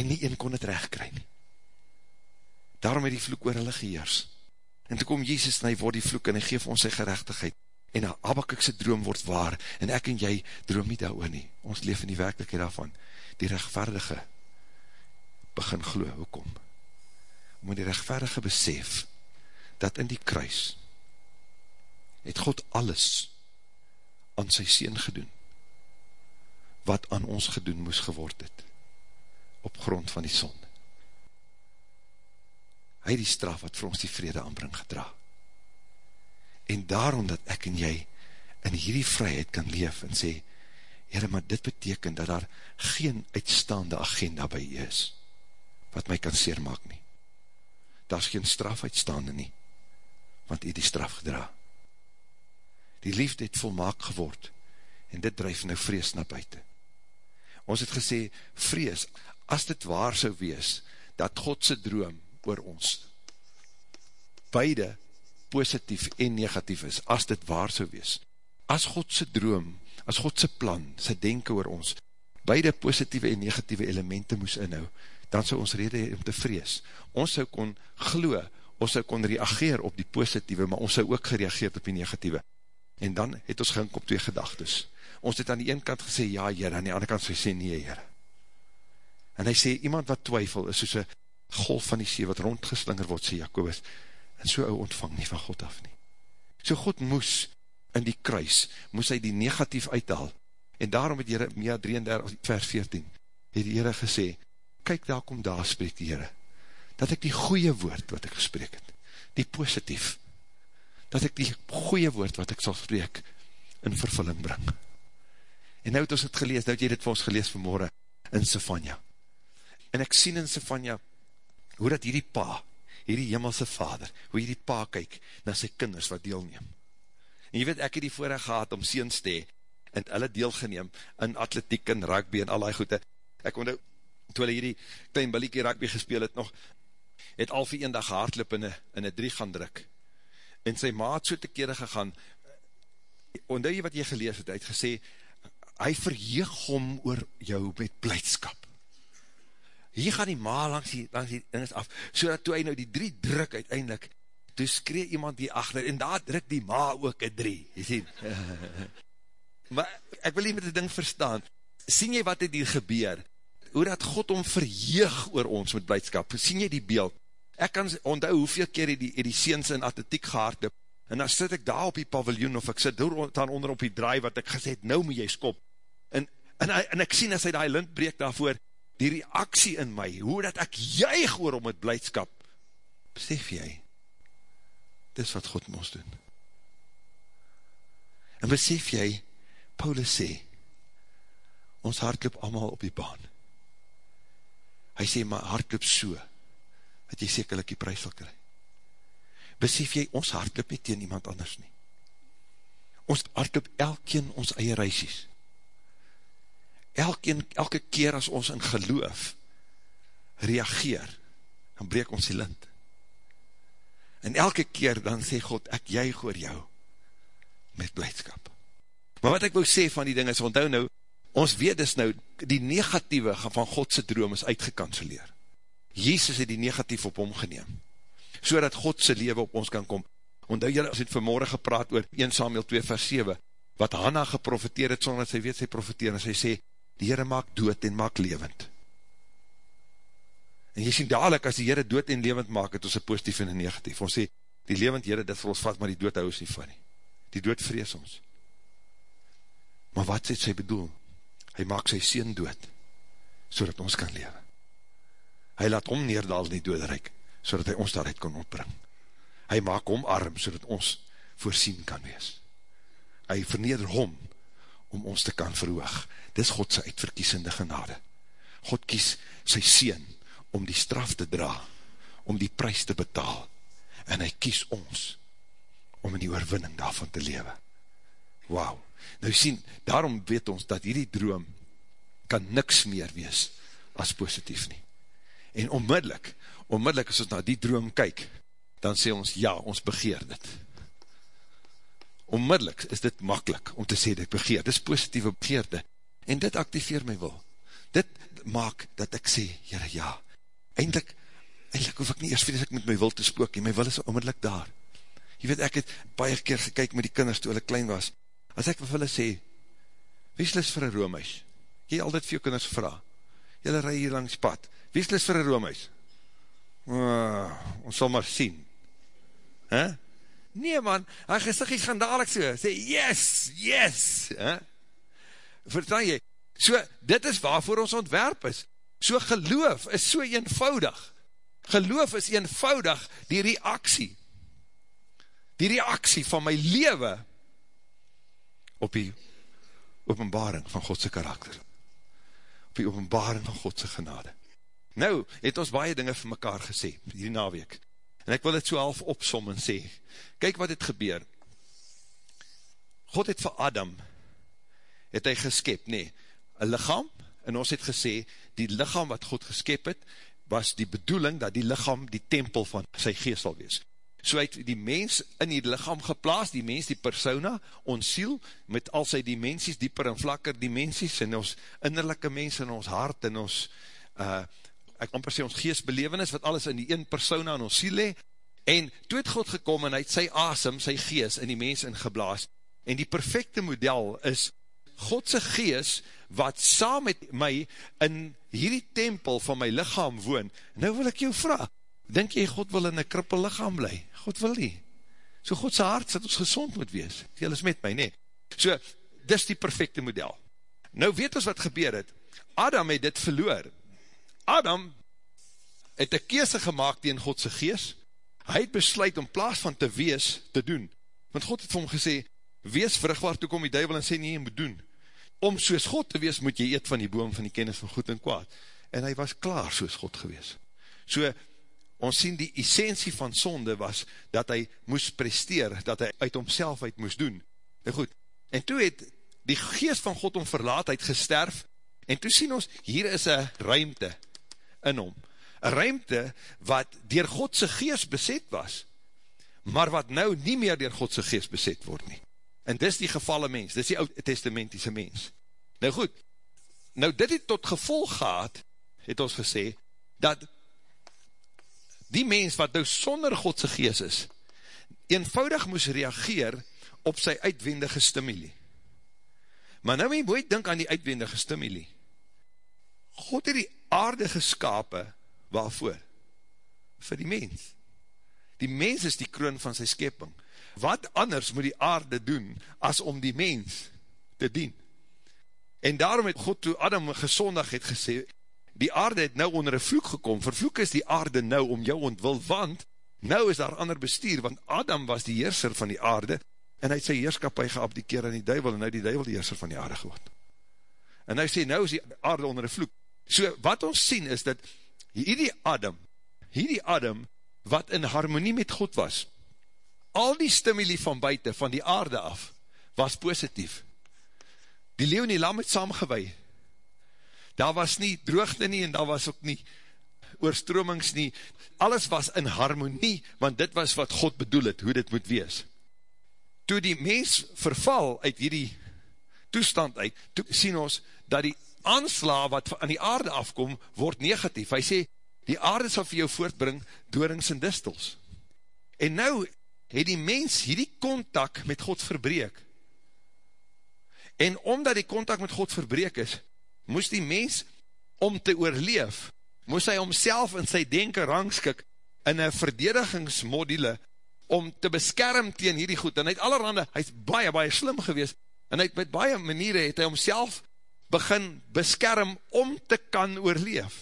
en nie een kon het recht kry nie, daarom het die vloek oor hulle geheers, en toe kom Jezus, en hy word die vloek, en hy geef ons sy gerechtigheid, en Habakkukse droom word waar, en ek en jy droom nie daar nie, ons leef in die werkelijkheid daarvan, die rechtvaardige begin glo, hoekom? Om die rechtvaardige besef, dat in die kruis, het God alles aan sy sien gedoen, wat aan ons gedoen moes geword het, op grond van die sonde. Hy die straf wat vir ons die vrede aanbring gedraag en daarom dat ek en jy in hierdie vryheid kan leef en sê, Heere, maar dit beteken dat daar geen uitstaande agenda by jy is, wat my kan seer maak nie. Daar is geen straf uitstaande nie, want jy die straf gedra. Die liefde het volmaak geword, en dit drijf nou vrees na buiten. Ons het gesê, vrees, as dit waar sou wees, dat Godse droom oor ons, beide positief en negatief is, as dit waar so wees. As Godse droom, as Godse plan, sy denken oor ons, beide positieve en negatieve elemente moes inhou, dan sou ons rede om te vrees. Ons sou kon glo, ons sou kon reageer op die positieve, maar ons sou ook gereageerd op die negatieve. En dan het ons gink op twee gedagtes. Ons het aan die ene kant gesê, ja, Heer, aan die andere kant sê, nee, Heer. En hy sê, iemand wat twyfel, is soos een golf van die see, wat rondgeslinger word, sê Jacobus, en so ou ontvang nie van God af nie. So God moes in die kruis, moes hy die negatief uithaal, en daarom het Jeremia 33 vers 14, het die Heere gesê, kyk daar kom daar spreek die Heere, dat ek die goeie woord wat ek gesprek het, die positief, dat ek die goeie woord wat ek sal spreek, in vervulling bring. En nou het ons het gelees, nou het jy dit vir ons gelees vanmorgen, in Sefania. En ek sien in Sefania, hoe dat hierdie pa, hierdie hemelse vader, hoe hierdie pa kyk na sy kinders wat deelneem. En jy weet, ek het die voorrecht gehad om seens te en hulle deelgeneem in atletiek en rugby en al die goede. Ek onthou, toe hulle hierdie klein billiekie rugby gespeel het nog, het al vir een dag hardloop in een drie gaan druk. En sy maat so te kere gegaan, onthou jy wat jy gelees het, hy het gesê, hy verheeg hom oor jou met blijdskap. Hier gaan die ma langs die, langs die dinges af, so dat toe hy nou die drie druk uiteindelik, toe skree iemand die achter, en daar druk die ma ook een drie, jy sien. *laughs* maar ek wil nie met die ding verstaan, sien jy wat het hier gebeur, hoe dat God om verheeg oor ons met blijdskap, sien jy die beeld, ek kan onthou hoeveel keer die, die seens in atletiek gehaard en dan sit ek daar op die paviljoen, of ek sit daar onder op die draai, wat ek gesê het, nou moet jy skop, en, en, en ek sien as hy die lint breek daarvoor, die reaksie in my, hoe dat ek juig oor om met blijdskap, besef jy, dis wat God moest doen. En besef jy, Paulus sê, ons hart loop allemaal op die baan. Hy sê, maar hart loop so, dat jy sekerlik die prijs sal kry. Besef jy, ons hart loop nie teen iemand anders nie. Ons hart loop elkeen ons eie reisies elke, elke keer as ons in geloof reageer, dan breek ons die lint. En elke keer dan sê God, ek juig oor jou met blijdskap. Maar wat ek wou sê van die ding is, onthou nou, ons weet dus nou, die negatieve van Godse droom is uitgekanseleer. Jezus het die negatief op hom geneem, so dat Godse leven op ons kan kom. Onthou jy, ons het vanmorgen gepraat oor 1 Samuel 2 vers 7, wat Hanna geprofiteer het, sonder dat sy weet sy profiteer, en sy sê, die Heere maak dood en maak levend. En jy sien dadelijk, as die Heere dood en levend maak, het ons een positief en een negatief. Ons sê, die levend Heere, dit vir ons vat, maar die dood hou ons nie van nie. Die dood vrees ons. Maar wat sê sy bedoel? Hy maak sy sien dood, so ons kan lewe. Hy laat hom neerdal in die doodrijk, so hy ons daaruit kan opbring. Hy maak hom arm, so ons voorsien kan wees. Hy verneder hom, om ons te kan verhoog. Dis Godse uitverkiesende genade. God kies sy sien, om die straf te dra, om die prijs te betaal, en hy kies ons, om in die oorwinning daarvan te lewe. Wauw. Nou sien, daarom weet ons, dat hierdie droom, kan niks meer wees, as positief nie. En onmiddellik, onmiddellik as ons na die droom kyk, dan sê ons, ja, ons begeer dit. Onmiddellik is dit makkelijk om te sê, dit begeer, dit is positieve begeerde, en dit activeer my wil. Dit maak dat ek sê, jyre, ja, eindelijk, eindelijk hoef ek nie eerst vrees ek met my wil te spook, en my wil is onmiddellik daar. Jy weet, ek het baie keer gekyk met die kinders toe hulle klein was, as ek vir hulle sê, wees lis vir een roomhuis, jy altyd vir jou kinders vraag, jylle rij hier langs pad, wees lis vir een roomhuis, uh, ons sal maar sien, hè? Nee man, hy gaan dadelijk so, sê yes, yes, hè? Vertel jy, so, dit is waarvoor ons ontwerp is, so geloof is so eenvoudig, geloof is eenvoudig die reaksie, die reaksie van my leven, op die openbaring van Godse karakter, op die openbaring van Godse genade. Nou, het ons baie dinge vir mekaar gesê, hierdie naweek, en ek wil het so half opsom en sê, kyk wat het gebeur, God het vir Adam, het hy geskep, nee, een lichaam, en ons het gesê, die lichaam wat God geskep het, was die bedoeling dat die lichaam die tempel van sy geest sal wees so het die mens in die lichaam geplaas, die mens, die persona, ons siel, met al sy dimensies, dieper en vlakker dimensies, in ons innerlijke mens, in ons hart, in ons, uh, ek amper sê ons geestbelevenis, wat alles in die een persona in ons siel he, en toe het God gekom, en hy het sy asem, sy geest, in die mens ingeblaas, en die perfecte model is, Godse geest, wat saam met my, in hierdie tempel van my lichaam woon, nou wil ek jou vraag, denk jy God wil in een krippel lichaam bly? God wil nie. So Godse hart dat ons gezond moet wees. Jy is met my, nee. So, dis die perfecte model. Nou weet ons wat gebeur het. Adam het dit verloor. Adam het een keese gemaakt tegen Godse gees. Hy het besluit om plaas van te wees te doen. Want God het vir hom gesê, wees vrugwaar, toe kom die duivel en sê nie, jy moet doen. Om soos God te wees, moet jy eet van die boom van die kennis van goed en kwaad. En hy was klaar soos God gewees. So, ons sien die essentie van sonde was, dat hy moes presteer, dat hy uit homself uit moes doen. En goed, en toe het die geest van God om verlaat, hy het gesterf, en toe sien ons, hier is een ruimte in hom, een ruimte wat dier Godse geest beset was, maar wat nou nie meer dier Godse geest beset word nie. En dis die gevalle mens, dis die oud-testamentiese mens. Nou goed, nou dit het tot gevolg gehad, het ons gesê, dat die mens wat nou sonder Godse gees is, eenvoudig moes reageer op sy uitwendige stimuli. Maar nou moet jy dink aan die uitwendige stimuli. God het die aarde geskape, waarvoor? Vir die mens. Die mens is die kroon van sy skeping. Wat anders moet die aarde doen, as om die mens te dien? En daarom het God toe Adam gezondig het gesê, die aarde het nou onder een vloek gekom, vervloek is die aarde nou om jou ontwil, want nou is daar ander bestuur, want Adam was die heerser van die aarde, en hy het sy heerskapie geabdikeer aan die duivel, en nou die duivel die heerser van die aarde geword. En hy sê, nou is die aarde onder een vloek. So, wat ons sien is dat, hierdie Adam, hierdie Adam, wat in harmonie met God was, al die stimuli van buiten, van die aarde af, was positief. Die leeuw en die lam het saamgewee, daar was nie droogte nie, en daar was ook nie oorstromings nie, alles was in harmonie, want dit was wat God bedoel het, hoe dit moet wees. Toe die mens verval uit hierdie toestand uit, toe sien ons, dat die aansla wat aan die aarde afkom, word negatief. Hy sê, die aarde sal vir jou voortbring, doorings en distels. En nou, het die mens hierdie contact met God verbreek. En omdat die contact met God verbreek is, moes die mens, om te oorleef, moes hy homself in sy denken rangskik in een verdedigingsmodule om te beskerm teen hierdie goed, en hy het allerhande, hy is baie, baie slim gewees, en hy het met baie maniere, het hy homself begin beskerm om te kan oorleef.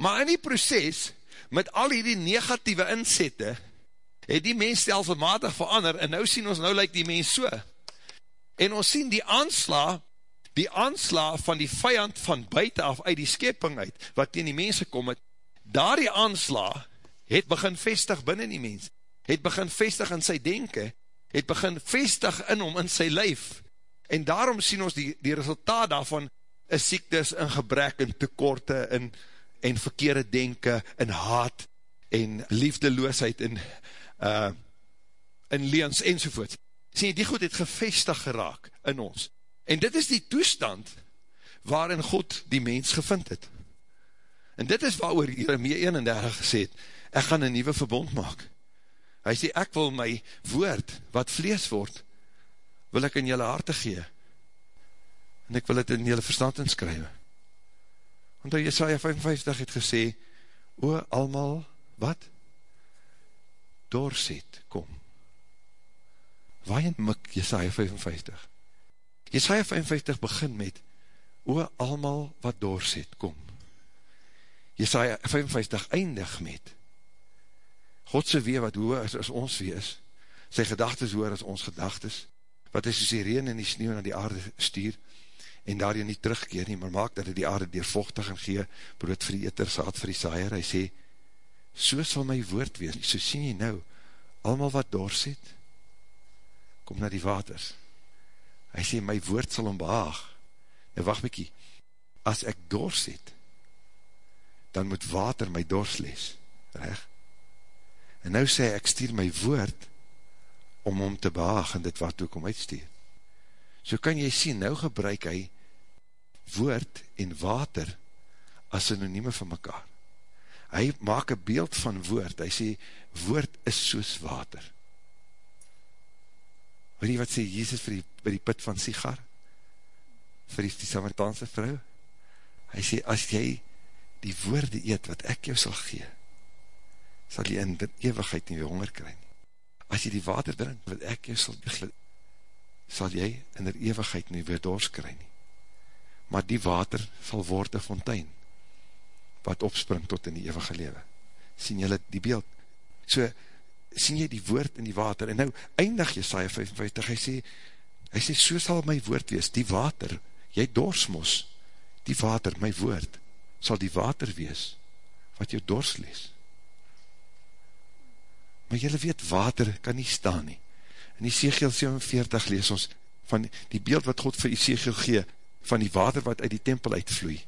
Maar in die proces, met al die negatieve inzette, het die mens stelselmatig verander, en nou sien ons, nou lyk die mens so. En ons sien die aansla, die aansla van die vijand van buiten af, uit die skepping uit, wat teen die mense kom het, daar die aansla, het begin vestig binnen die mens, het begin vestig in sy denken, het begin vestig in hom, in sy lyf, en daarom sien ons die, die resultaat daarvan, is siektes, in gebrek, in tekorte, in, en verkeerde denken, in haat, en liefdeloosheid, en, uh, in leens, enzovoort. Sien, die goed het gevestig geraak in ons. En dit is die toestand waarin God die mens gevind het. En dit is waar oor Jeremia 31 gesê het, ek gaan een nieuwe verbond maak. Hy sê, ek wil my woord, wat vlees word, wil ek in jylle harte gee. En ek wil het in jylle verstand inskrywe. Want in Jesaja 55 het gesê, o, almal, wat? Doorset, kom. Waarin mik Jesaja 55? Jesaja 55 begin met, o, almal wat doorset, kom. Jesaja 55 eindig met, Godse wee wat hoe is as ons wee is, sy gedagtes hoor as ons gedagtes, wat is as die reen en die sneeuw na die aarde stuur, en daarin nie terugkeer nie, maar maak dat hy die aarde deurvochtig en gee, brood vir die eter, saad vir die saaier, hy sê, so sal my woord wees, so sien jy nou, allemaal wat doorset, kom na die waters, hy sê, my woord sal ombehaag, nou wacht mykie, as ek doorset, dan moet water my doorsles, recht? En nou sê ek stuur my woord om om te behaag en dit wat ook om uitstuur. So kan jy sien, nou gebruik hy woord en water as synonieme van mekaar. Hy maak een beeld van woord, hy sê, woord is soos water. Weet jy wat sê Jesus vir die, vir die put van Sigar? Vir die, die Samaritaanse vrou? Hy sê, as jy die woorde eet wat ek jou sal gee, sal jy in dit eeuwigheid nie honger kry nie. As jy die water drink wat ek jou sal beglid, sal jy in die eeuwigheid nie weer dors kry nie. Maar die water sal word een fontein, wat opspring tot in die eeuwige lewe. Sien jylle die beeld? So, sien jy die woord in die water, en nou eindig Jesaja 55, hy sê, hy sê, so sal my woord wees, die water, jy dorsmos, die water, my woord, sal die water wees, wat jou dors lees. Maar jylle weet, water kan nie staan nie. In Ezekiel 47 lees ons van die beeld wat God vir Ezekiel gee, van die water wat uit die tempel uitvloei.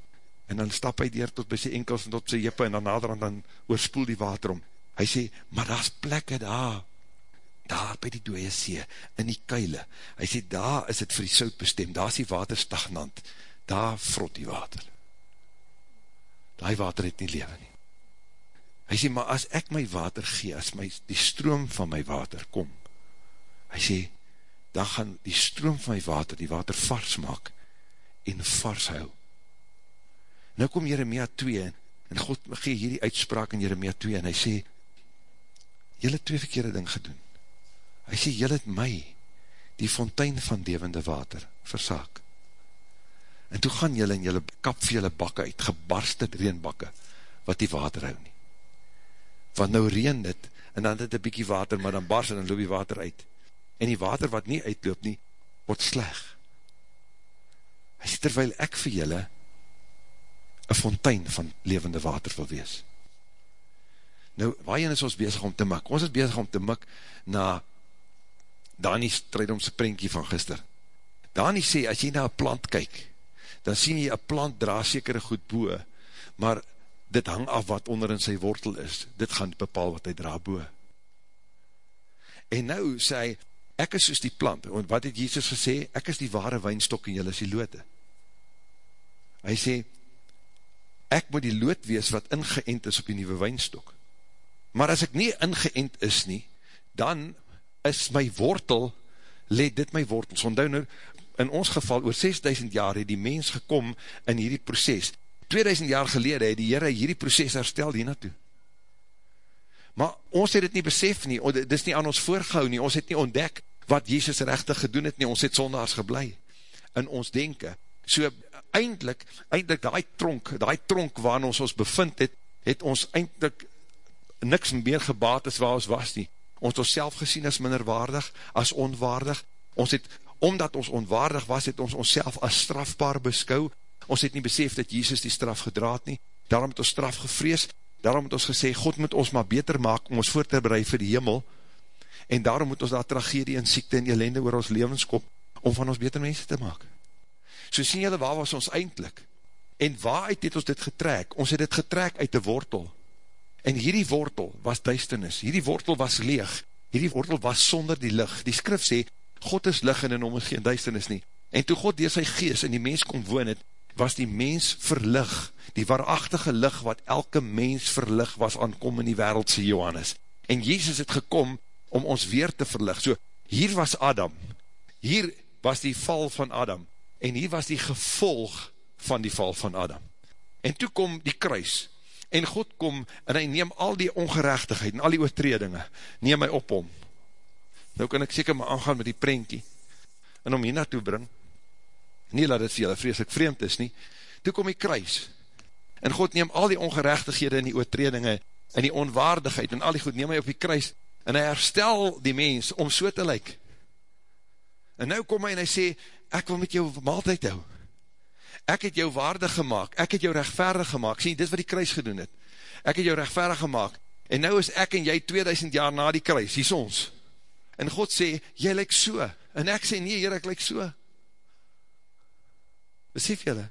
En dan stap hy deur tot by sy enkels en tot sy jippe en dan nader en dan oorspoel die water om. Hy sê, maar daar is plekke daar, daar by die dooie see, in die kuile. Hy sê, daar is het vir die soud bestem, daar is die water stagnant, daar vrot die water die water het nie lewe nie. Hy sê, maar as ek my water gee, as my, die stroom van my water kom, hy sê, dan gaan die stroom van my water, die water vars maak, en vars hou. Nou kom Jeremia 2, en God gee hierdie uitspraak in Jeremia 2, en hy sê, jylle twee verkeerde ding gedoen. Hy sê, jylle het my, die fontein van levende water, versaak en toe gaan jylle en jylle kap vir jylle bakke uit, gebarste reenbakke, wat die water hou nie. Want nou reen dit, en dan dit een bykie water, maar dan bars en dan loop die water uit. En die water wat nie uitloop nie, word sleg. Hy sê, terwijl ek vir jylle een fontein van levende water wil wees. Nou, waarin is ons bezig om te mik? Ons is bezig om te mik na Dani Strijdomse prentjie van gister. Dani sê, as jy na een plant kyk, dan sien jy, een plant dra sekere goed boe, maar dit hang af wat onder in sy wortel is, dit gaan bepaal wat hy dra boe. En nou sê hy, ek is soos die plant, want wat het Jesus gesê, ek is die ware wijnstok en jylle is die loote. Hy sê, ek moet die lood wees wat ingeënt is op die nieuwe wijnstok. Maar as ek nie ingeënt is nie, dan is my wortel, let dit my wortel, sondou nou, in ons geval, oor 6000 jaar het die mens gekom in hierdie proces, 2000 jaar gelede het die Heere hierdie proces herstel hier naartoe. Maar ons het het nie besef nie, dit is nie aan ons voorgehou nie, ons het nie ontdek wat Jezus rechtig gedoen het nie, ons het sondags geblei in ons denken. So, eindelijk, eindelijk die tronk, die tronk waarin ons ons bevind het, het ons eindelijk niks meer gebaat as waar ons was nie. Ons ons self gesien as minderwaardig, as onwaardig. Ons het, omdat ons onwaardig was, het ons ons self as strafbaar beskou. Ons het nie besef dat Jezus die straf gedraad nie. Daarom het ons straf gevrees. Daarom het ons gesê, God moet ons maar beter maak om ons voor te bereid vir die hemel. En daarom moet ons daar tragedie en siekte en ellende oor ons levenskop om van ons beter mense te maak. So sien julle, waar was ons eindelijk? En waaruit het ons dit getrek? Ons het dit getrek uit die wortel. En hierdie wortel was duisternis, hierdie wortel was leeg, hierdie wortel was sonder die licht. Die skrif sê, God is licht en in hom is geen duisternis nie. En toe God dier sy geest in die mens kom woon het, was die mens verlig, die waarachtige licht wat elke mens verlig was aankom in die wereldse Johannes. En Jezus het gekom om ons weer te verlig. So, hier was Adam, hier was die val van Adam, en hier was die gevolg van die val van Adam. En toe kom die kruis, en God kom, en hy neem al die ongerechtigheid, en al die oortredinge, neem my op om. Nou kan ek seker maar aangaan met die prentjie, en om hier naartoe bring, nie laat het vir julle vreselik vreemd is nie, toe kom die kruis, en God neem al die ongerechtighede, en die oortredinge, en die onwaardigheid, en al die goed, neem hy op die kruis, en hy herstel die mens, om so te lyk, en nou kom hy en hy sê, ek wil met jou maaltijd hou, ek het jou waardig gemaakt, ek het jou rechtvaardig gemaakt, sien, dit wat die kruis gedoen het, ek het jou rechtvaardig gemaakt, en nou is ek en jy 2000 jaar na die kruis, hier is ons, en God sê, jy lyk so, en ek sê, nee, hier ek lyk so, besef jylle,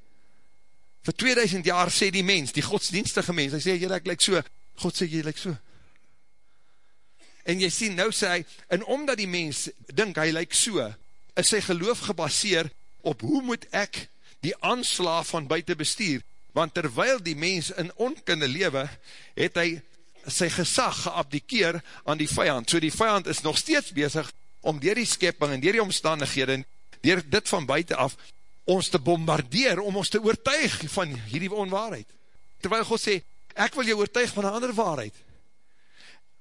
vir 2000 jaar sê die mens, die godsdienstige mens, hy sê, jy lyk so, God sê, jy lyk so, en jy sien, nou sê hy, en omdat die mens, dink hy lyk so, is sy geloof gebaseer, op hoe moet ek die aanslaaf van buiten bestuur, want terwyl die mens in onkunde lewe, het hy sy gesag geabdikeer aan die vijand, so die vijand is nog steeds bezig om dier die skepping en dier die omstandighede, dier dit van buiten af, ons te bombardeer, om ons te oortuig van hierdie onwaarheid. Terwyl God sê, ek wil jou oortuig van een ander waarheid.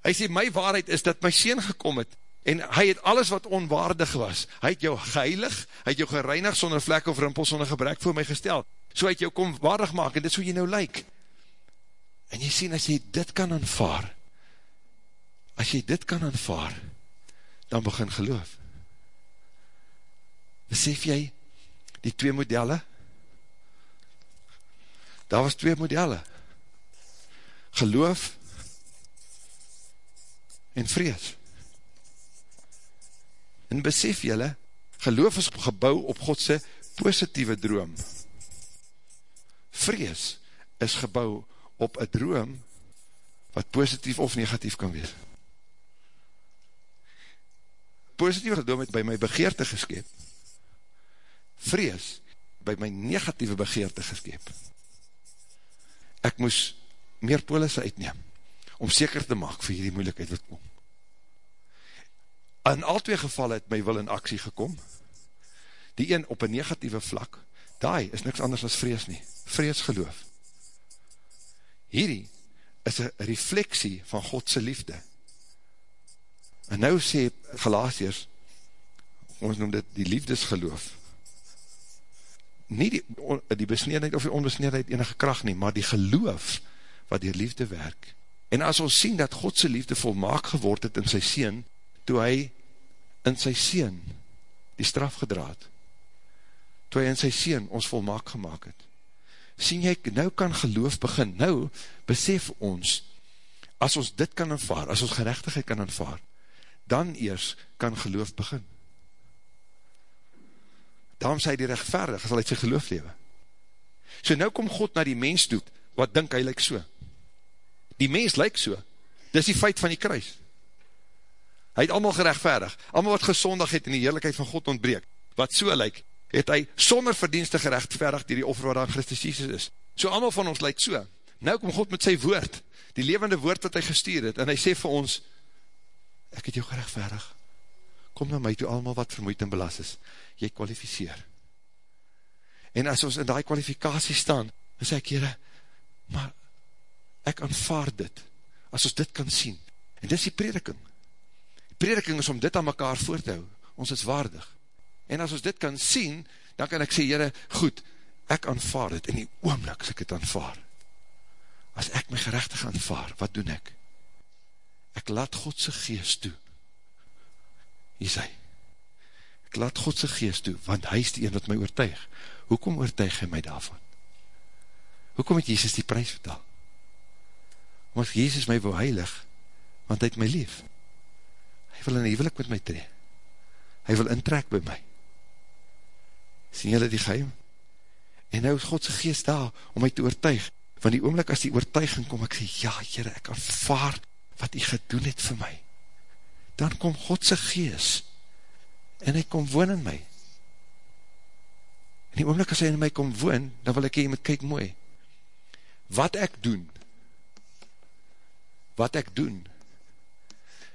Hy sê, my waarheid is dat my sien gekom het, en hy het alles wat onwaardig was, hy het jou geheilig, hy het jou gereinig sonder vlek of rimpel, sonder gebrek voor my gestel, so hy het jou kom waardig maak, en dit is hoe jy nou lyk, en jy sien, as jy dit kan aanvaar, as jy dit kan aanvaar, dan begin geloof, besef jy, die twee modelle, daar was twee modelle, geloof, en vrees, En besef jylle, geloof is gebouw op Godse positieve droom. Vrees is gebouw op een droom wat positief of negatief kan wees. Positieve droom het by my begeerte geskep. Vrees by my negatieve begeerte geskep. Ek moes meer polisse uitneem, om seker te maak vir hierdie moeilikheid wat kom in al twee gevallen het my wil in actie gekom, die een op een negatieve vlak, daai is niks anders as vrees nie, vrees geloof. Hierdie is een refleksie van Godse liefde. En nou sê Galatiers, ons noem dit die liefdesgeloof, nie die, die besneedheid of die onbesneedheid enige kracht nie, maar die geloof wat die liefde werk. En as ons sien dat Godse liefde volmaak geword het in sy sien, toe hy in sy sien die straf gedraad, toe hy in sy sien ons volmaak gemaakt het. Sien jy, nou kan geloof begin, nou besef ons, as ons dit kan aanvaar, as ons gerechtigheid kan aanvaar, dan eers kan geloof begin. Daarom sê hy die rechtvaardig, as hy sy geloof lewe. So nou kom God na die mens toe, wat dink hy lyk so. Die mens lyk so, dis die feit van die kruis. Hy het allemaal gerechtvaardig, allemaal wat gezondig het in die heerlijkheid van God ontbreek, wat so lyk, het hy sonder verdienste gerechtvaardig die die offer wat aan Christus Jesus is. So allemaal van ons lyk so. Nou kom God met sy woord, die levende woord wat hy gestuur het, en hy sê vir ons, ek het jou gerechtvaardig, kom na my toe allemaal wat vermoeid en belast is, jy kwalificeer. En as ons in die kwalifikatie staan, En sê ek, Heere, maar ek aanvaard dit, as ons dit kan sien. En dis die prediking. Prediking is om dit aan mekaar voor te hou. Ons is waardig. En as ons dit kan sien, dan kan ek sê, Heere, goed, ek aanvaard dit, in die oomlik as ek het aanvaard. As ek my gerechtig aanvaard, wat doen ek? Ek laat Godse geest toe. Hier sê, ek laat Godse geest toe, want hy is die een wat my oortuig. Hoekom oortuig hy my daarvan? Hoekom het Jezus die prijs vertaal? Omdat Jezus my wil heilig, want hy het my lief. Hy wil in die huwelik met my tree. Hy wil intrek by my. Sien julle die geheim? En nou is Godse geest daar, om my te oortuig, van die oomlik as die oortuiging kom, ek sê, ja, Heere, ek aanvaard wat hy gedoen het vir my. Dan kom Godse geest, en hy kom woon in my. En die oomlik as hy in my kom woon, dan wil ek jy moet kyk mooi. Wat ek doen, wat ek doen,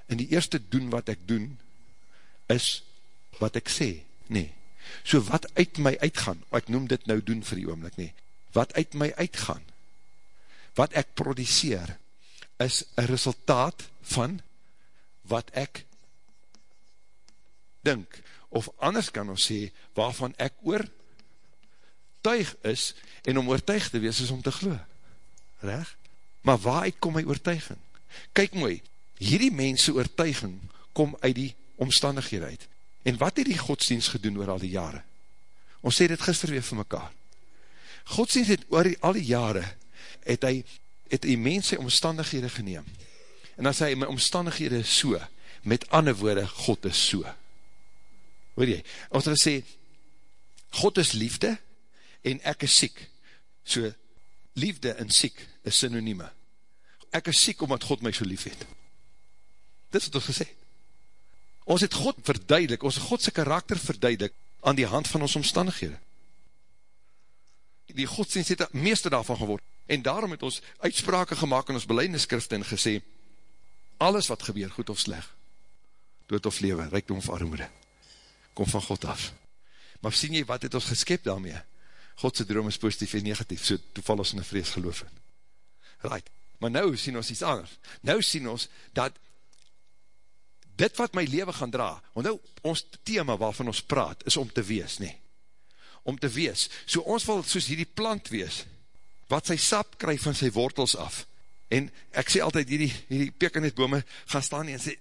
en die eerste doen wat ek doen, is wat ek sê, nee. So wat uit my uitgaan, ek noem dit nou doen vir die oomlik, nee. Wat uit my uitgaan, wat ek produceer, is een resultaat van wat ek dink, of anders kan ons sê, waarvan ek oortuig is, en om oortuig te wees is om te glo. Reg? Maar waaruit kom my oortuiging? Kyk mooi, hierdie mense oortuiging kom uit die omstandighede uit. En wat het die godsdienst gedoen oor al die jare? Ons sê dit gister weer vir mekaar. Godsdienst het oor die, al die jare, het hy, het die mense omstandighede geneem. En as hy, my omstandighede is so, met ander woorde, God is so. Hoor jy? Ons het gesê, God is liefde, en ek is siek. So, liefde en siek is synonieme. Ek is siek omdat God my so lief het. Dit is wat ons gesê. Ons het God verduidelik, ons Godse karakter verduidelik aan die hand van ons omstandighede. Die godsdienst het die meeste daarvan geword. En daarom het ons uitsprake gemaakt in ons beleidingsskrifte en gesê, alles wat gebeur, goed of sleg, dood of lewe, reikdom of armoede, kom van God af. Maar sien jy, wat het ons geskep daarmee? Godse droom is positief en negatief, so toeval ons in een vrees geloof in. Right. Maar nou sien ons iets anders. Nou sien ons dat dit wat my leven gaan dra, want nou ons thema waarvan ons praat, is om te wees, nee. Om te wees. So ons wil soos hierdie plant wees, wat sy sap krijg van sy wortels af. En ek sê altyd, hierdie, hierdie pekanetbome gaan staan nie en sê,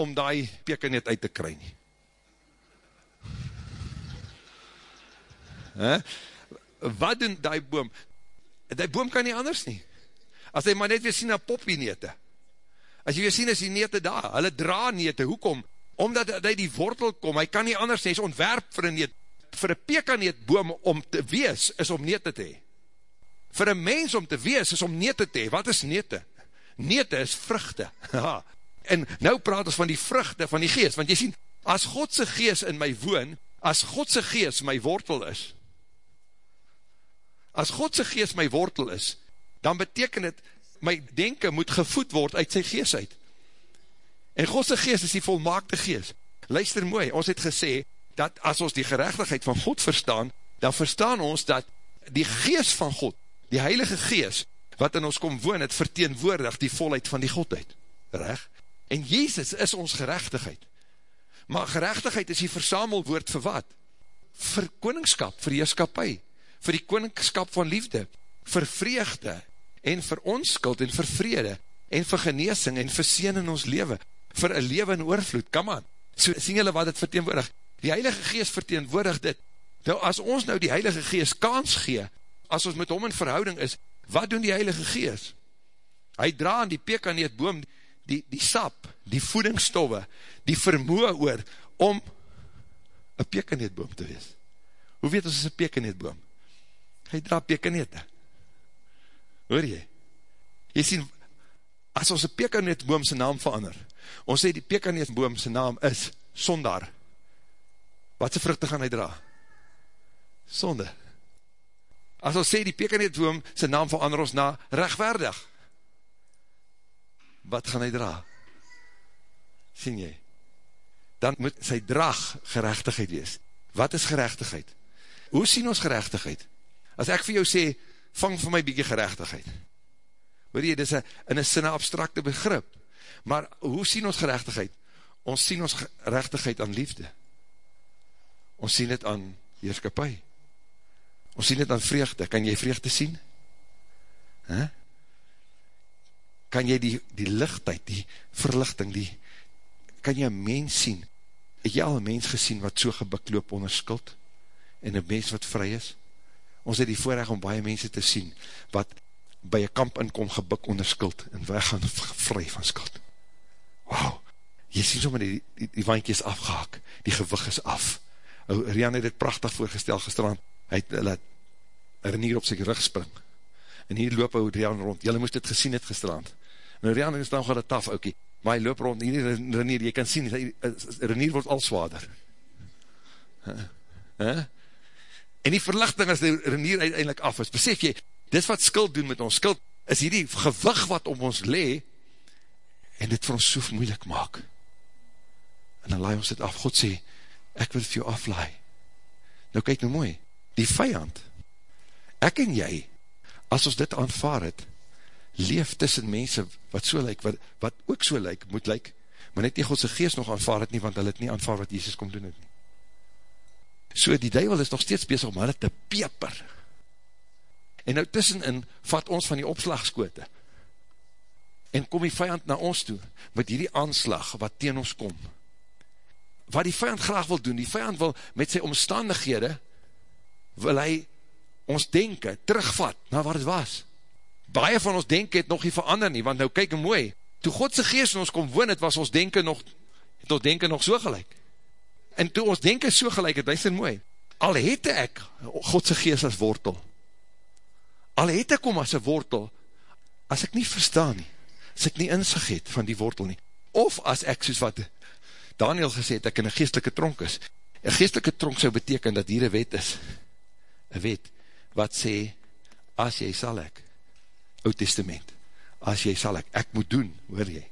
om die pekanet uit te kry nie. He? Wat doen die boom? Die boom kan nie anders nie. As hy maar net weer sien na poppie nete. As jy weer sien is die nete daar, hulle dra nete, hoekom? Omdat hy die wortel kom, hy kan nie anders nie, is ontwerp vir een net, vir een pekaneetboom om te wees, is om nete te hee. Vir een mens om te wees, is om nete te hee. Wat is nete? Nete is vruchte. *laughs* en nou praat ons van die vruchte van die geest, want jy sien, as Godse geest in my woon, as Godse geest my wortel is, as Godse geest my wortel is, dan beteken het, my denken moet gevoed word uit sy geest uit. En Godse geest is die volmaakte geest. Luister mooi, ons het gesê, dat as ons die gerechtigheid van God verstaan, dan verstaan ons dat die geest van God, die heilige geest, wat in ons kom woon, het verteenwoordig die volheid van die Godheid. Recht? En Jezus is ons gerechtigheid. Maar gerechtigheid is die versamelwoord vir wat? Vir koningskap, vir heerskapie, vir die koningskap van liefde, vir vreugde, en vir onskuld, en vir vrede, en vir geneesing, en vir sien in ons leven, vir een leven in oorvloed, come on, so sien julle wat het verteenwoordig, die heilige geest verteenwoordig dit, nou as ons nou die heilige geest kans gee, as ons met hom in verhouding is, wat doen die heilige geest? Hy dra aan die pekaneetboom, die, die sap, die voedingsstoffe, die vermoe oor, om een pekaneetboom te wees. Hoe weet ons is een pekaneetboom? Hy dra pekanete. Hoor jy? Jy sien, as ons een pekaneetboom sy naam verander, ons sê die pekaneetboom sy naam is Sondar. Wat sy vruchte gaan hy dra? Sonde. As ons sê die pekaneetboom sy naam verander ons na rechtvaardig. Wat gaan hy dra? Sien jy? Dan moet sy drag gerechtigheid wees. Wat is gerechtigheid? Hoe sien ons gerechtigheid? As ek vir jou sê, vang vir my bykie gerechtigheid. Hoor jy, dit is a, in een sinne abstracte begrip. Maar hoe sien ons gerechtigheid? Ons sien ons gerechtigheid aan liefde. Ons sien het aan heerskapie. Ons sien het aan vreugde. Kan jy vreugde sien? Huh? Kan jy die, die lichtheid, die verlichting, die, kan jy een mens sien? Het jy al een mens gesien wat so gebikloop onder skuld? En een mens wat vry is? Ons het die voorrecht om baie mense te sien, wat by een kamp inkom gebik onder skuld, en weggaan vry van skuld. Wauw, jy sien sommer die, die, die wandje is afgehaak, die gewig is af. Rian het dit prachtig voorgestel gestrand, hy het laat Renier op sy rug spring, en hier loop hy Rian rond, jylle moest dit gesien het gestrand. Nou Rian is dan gaan het taf, okie, maar hy loop rond, hier Renier, jy kan sien, Renier word al zwaarder. Huh? Huh? En die verlichting as die renier uiteindelik af is, besef jy, dis wat skuld doen met ons, skuld is hierdie gewig wat om ons le, en dit vir ons so moeilik maak. En dan laai ons dit af, God sê, ek wil vir jou aflaai. Nou kyk nou mooi, die vijand, ek en jy, as ons dit aanvaar het, leef tussen mense wat so lyk, wat, wat ook so lyk, moet lyk, maar net die Godse geest nog aanvaar het nie, want hulle het nie aanvaar wat Jesus kom doen het nie. So die duivel is nog steeds bezig om hulle te peper. En nou tussenin vat ons van die opslagskote. En kom die vijand na ons toe, met hierdie aanslag wat teen ons kom. Wat die vijand graag wil doen, die vijand wil met sy omstandighede, wil hy ons denken, terugvat na wat het was. Baie van ons denken het nog nie verander nie, want nou kyk mooi, toe Godse geest in ons kom woon, het was ons denken nog, het ons denken nog so gelijk. En toe ons denken so gelijk het, luister mooi, al het ek Godse geest as wortel, al het ek om as een wortel, as ek nie verstaan nie, as ek nie inzig het van die wortel nie, of as ek soos wat Daniel gesê het, ek in een geestelike tronk is, een geestelike tronk sou beteken dat hier een wet is, een wet, wat sê, as jy sal ek, oud testament, as jy sal ek, ek moet doen, hoor jy,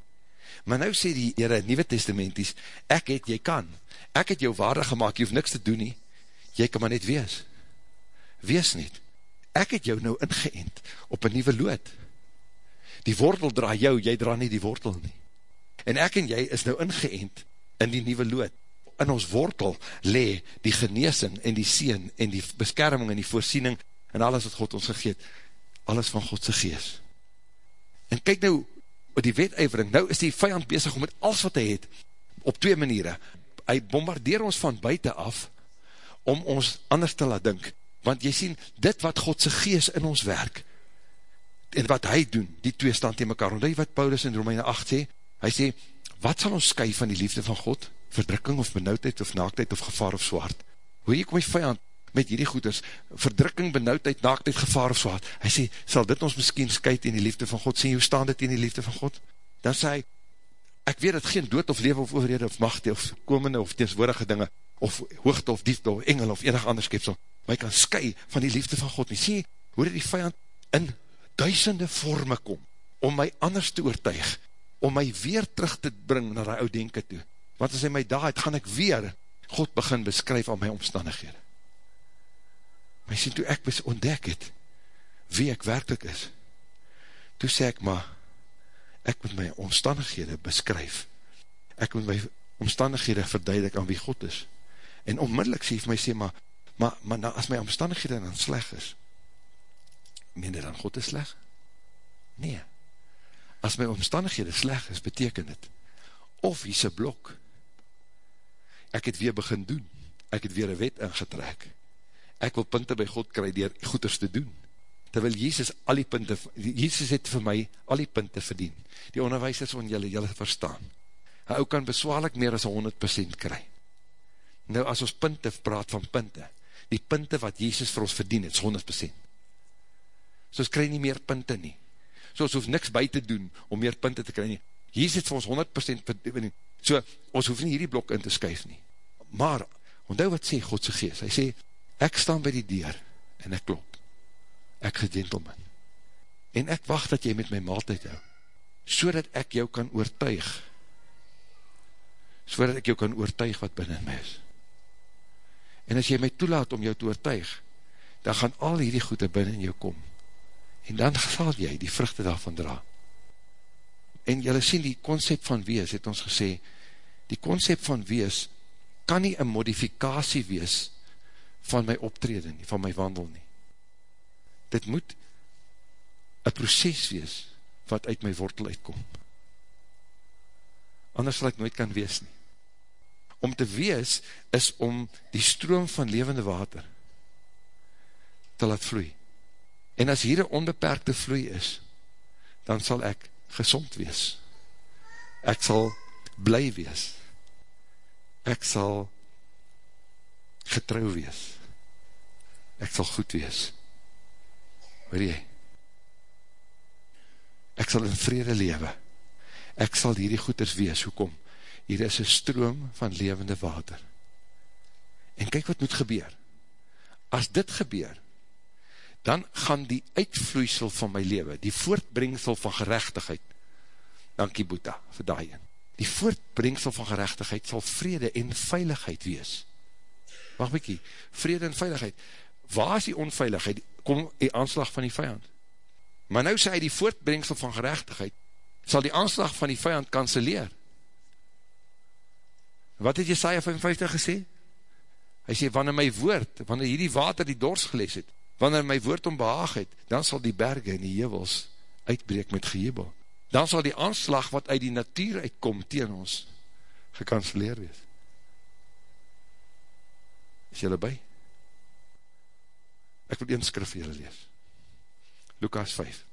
maar nou sê die Heere, Nieuwe Testamenties, ek het, jy kan, ek het jou waardig gemaakt, jy hoef niks te doen nie, jy kan maar net wees, wees niet, ek het jou nou ingeënd, op een nieuwe lood, die wortel dra jou, jy dra nie die wortel nie, en ek en jy is nou ingeënd, in die nieuwe lood, in ons wortel, le die geneesing, en die sien, en die beskerming, en die voorsiening, en alles wat God ons gegeet, alles van Godse gees, en kyk nou, die wetijvering, nou is die vijand bezig om met alles wat hy het, op twee maniere, hy bombardeer ons van buiten af, om ons anders te laat dink, want jy sien, dit wat Godse gees in ons werk, en wat hy doen, die twee stand tegen mekaar, omdat wat Paulus in Romeine 8 sê, hy sê, wat sal ons sky van die liefde van God, verdrukking of benauwdheid of naaktheid of gevaar of zwaard, hoe jy kom die vijand, met hierdie goeders, verdrukking, benauwdheid, naaktheid, gevaar of zwaard, hy sê, sal dit ons miskien skyt in die liefde van God, sê, hoe staan dit in die liefde van God, dan sê hy, ek weet dat geen dood of leven of overhede of macht of komende of teenswoordige dinge of hoogte of diefde of engel of enig ander skepsel, hy kan sky van die liefde van God nie. Sê, hoe dat die vijand in duisende vorme kom, om my anders te oortuig, om my weer terug te bring na die oud denken toe. Want as hy my daar het, gaan ek weer God begin beskryf aan my omstandighede. Maar sê, toe ek ontdek het, wie ek werkelijk is, toe sê ek maar, ek moet my omstandighede beskryf, ek moet my omstandighede verduidelik aan wie God is, en onmiddellik sê vir my sê, maar, maar, maar nou, as my omstandighede dan sleg is, meen dit dan God is sleg? Nee, as my omstandighede sleg is, beteken dit, of hy sy blok, ek het weer begin doen, ek het weer een wet ingetrek, ek wil punte by God kry, dier goeders te doen, terwyl Jesus al die punte, Jesus het vir my al die punte verdien, die onderwijsers van julle, julle verstaan, hy ook kan beswaarlik meer as 100% kry, nou as ons punte praat van punte, die punte wat Jesus vir ons verdien het, is 100%, so ons kry nie meer punte nie, so ons hoef niks by te doen, om meer punte te kry nie, Jesus het vir ons 100% verdien, so ons hoef nie hierdie blok in te skuif nie, maar, onthou wat sê Godse geest, hy sê, ek staan by die deur, en ek klop, ek gentleman, en ek wacht dat jy met my maaltijd hou, so dat ek jou kan oortuig, so dat ek jou kan oortuig wat binnen my is. En as jy my toelaat om jou te oortuig, dan gaan al hierdie goede binnen in jou kom, en dan sal jy die vruchte daarvan dra. En jylle sien die concept van wees, het ons gesê, die concept van wees, kan nie een modifikatie wees, van my optreden nie, van my wandel nie. Dit moet een proces wees, wat uit my wortel uitkom. Anders sal ek nooit kan wees nie. Om te wees, is om die stroom van levende water, te laat vloei. En as hier een onbeperkte vloei is, dan sal ek gezond wees. Ek sal bly wees. Ek sal getrouw wees. Ek sal goed wees. Hoor jy? Ek sal in vrede lewe. Ek sal hierdie goeders wees. Hoekom? Hier is een stroom van levende water. En kyk wat moet gebeur. As dit gebeur, dan gaan die uitvloeisel van my leven, die voortbrengsel van gerechtigheid, dankie Boeta, vir daai een, die voortbrengsel van gerechtigheid sal vrede en veiligheid wees. Wacht bykie, vrede en veiligheid. Waar is die onveiligheid? Kom die aanslag van die vijand. Maar nou sê hy die voortbrengsel van gerechtigheid, sal die aanslag van die vijand kanseleer. Wat het Jesaja 55 gesê? Hy sê, wanneer my woord, wanneer hierdie water die dors gelees het, wanneer my woord om behaag het, dan sal die berge en die hevels uitbreek met gehebel dan sal die aanslag wat uit die natuur uitkom tegen ons gekanseleer wees. Is jylle by? Ek wil een skrif vir jylle lees. Lukas 5.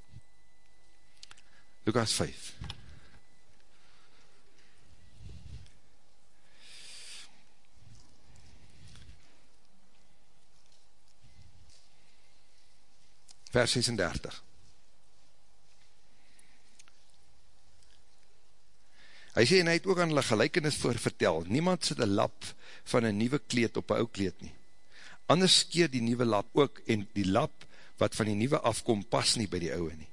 Lukas 5. Vers 36. Hy sê, en hy het ook aan hulle gelijkenis voor vertel, niemand sit een lap van een nieuwe kleed op een ou kleed nie. Anders keer die nieuwe lap ook, en die lap wat van die nieuwe afkom, pas nie by die ouwe nie.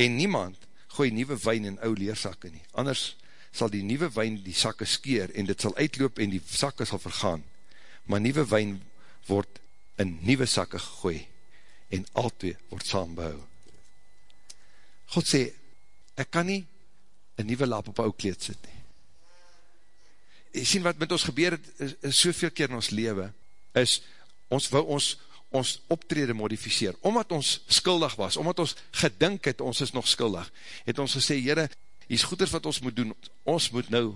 En niemand gooi nieuwe wijn in ou leersakke nie. Anders sal die nieuwe wijn die sakke skeer, en dit sal uitloop en die sakke sal vergaan. Maar nieuwe wijn word in nieuwe sakke gegooi, en al twee word saam behou. God sê, ek kan nie een nieuwe lap op ou kleed sit nie. Jy sien wat met ons gebeur het, is, is soveel keer in ons leven, is, ons wou ons, ons optrede modificeer, omdat ons skuldig was, omdat ons gedink het, ons is nog skuldig, het ons gesê, jyre, hier is goeders wat ons moet doen, ons moet nou,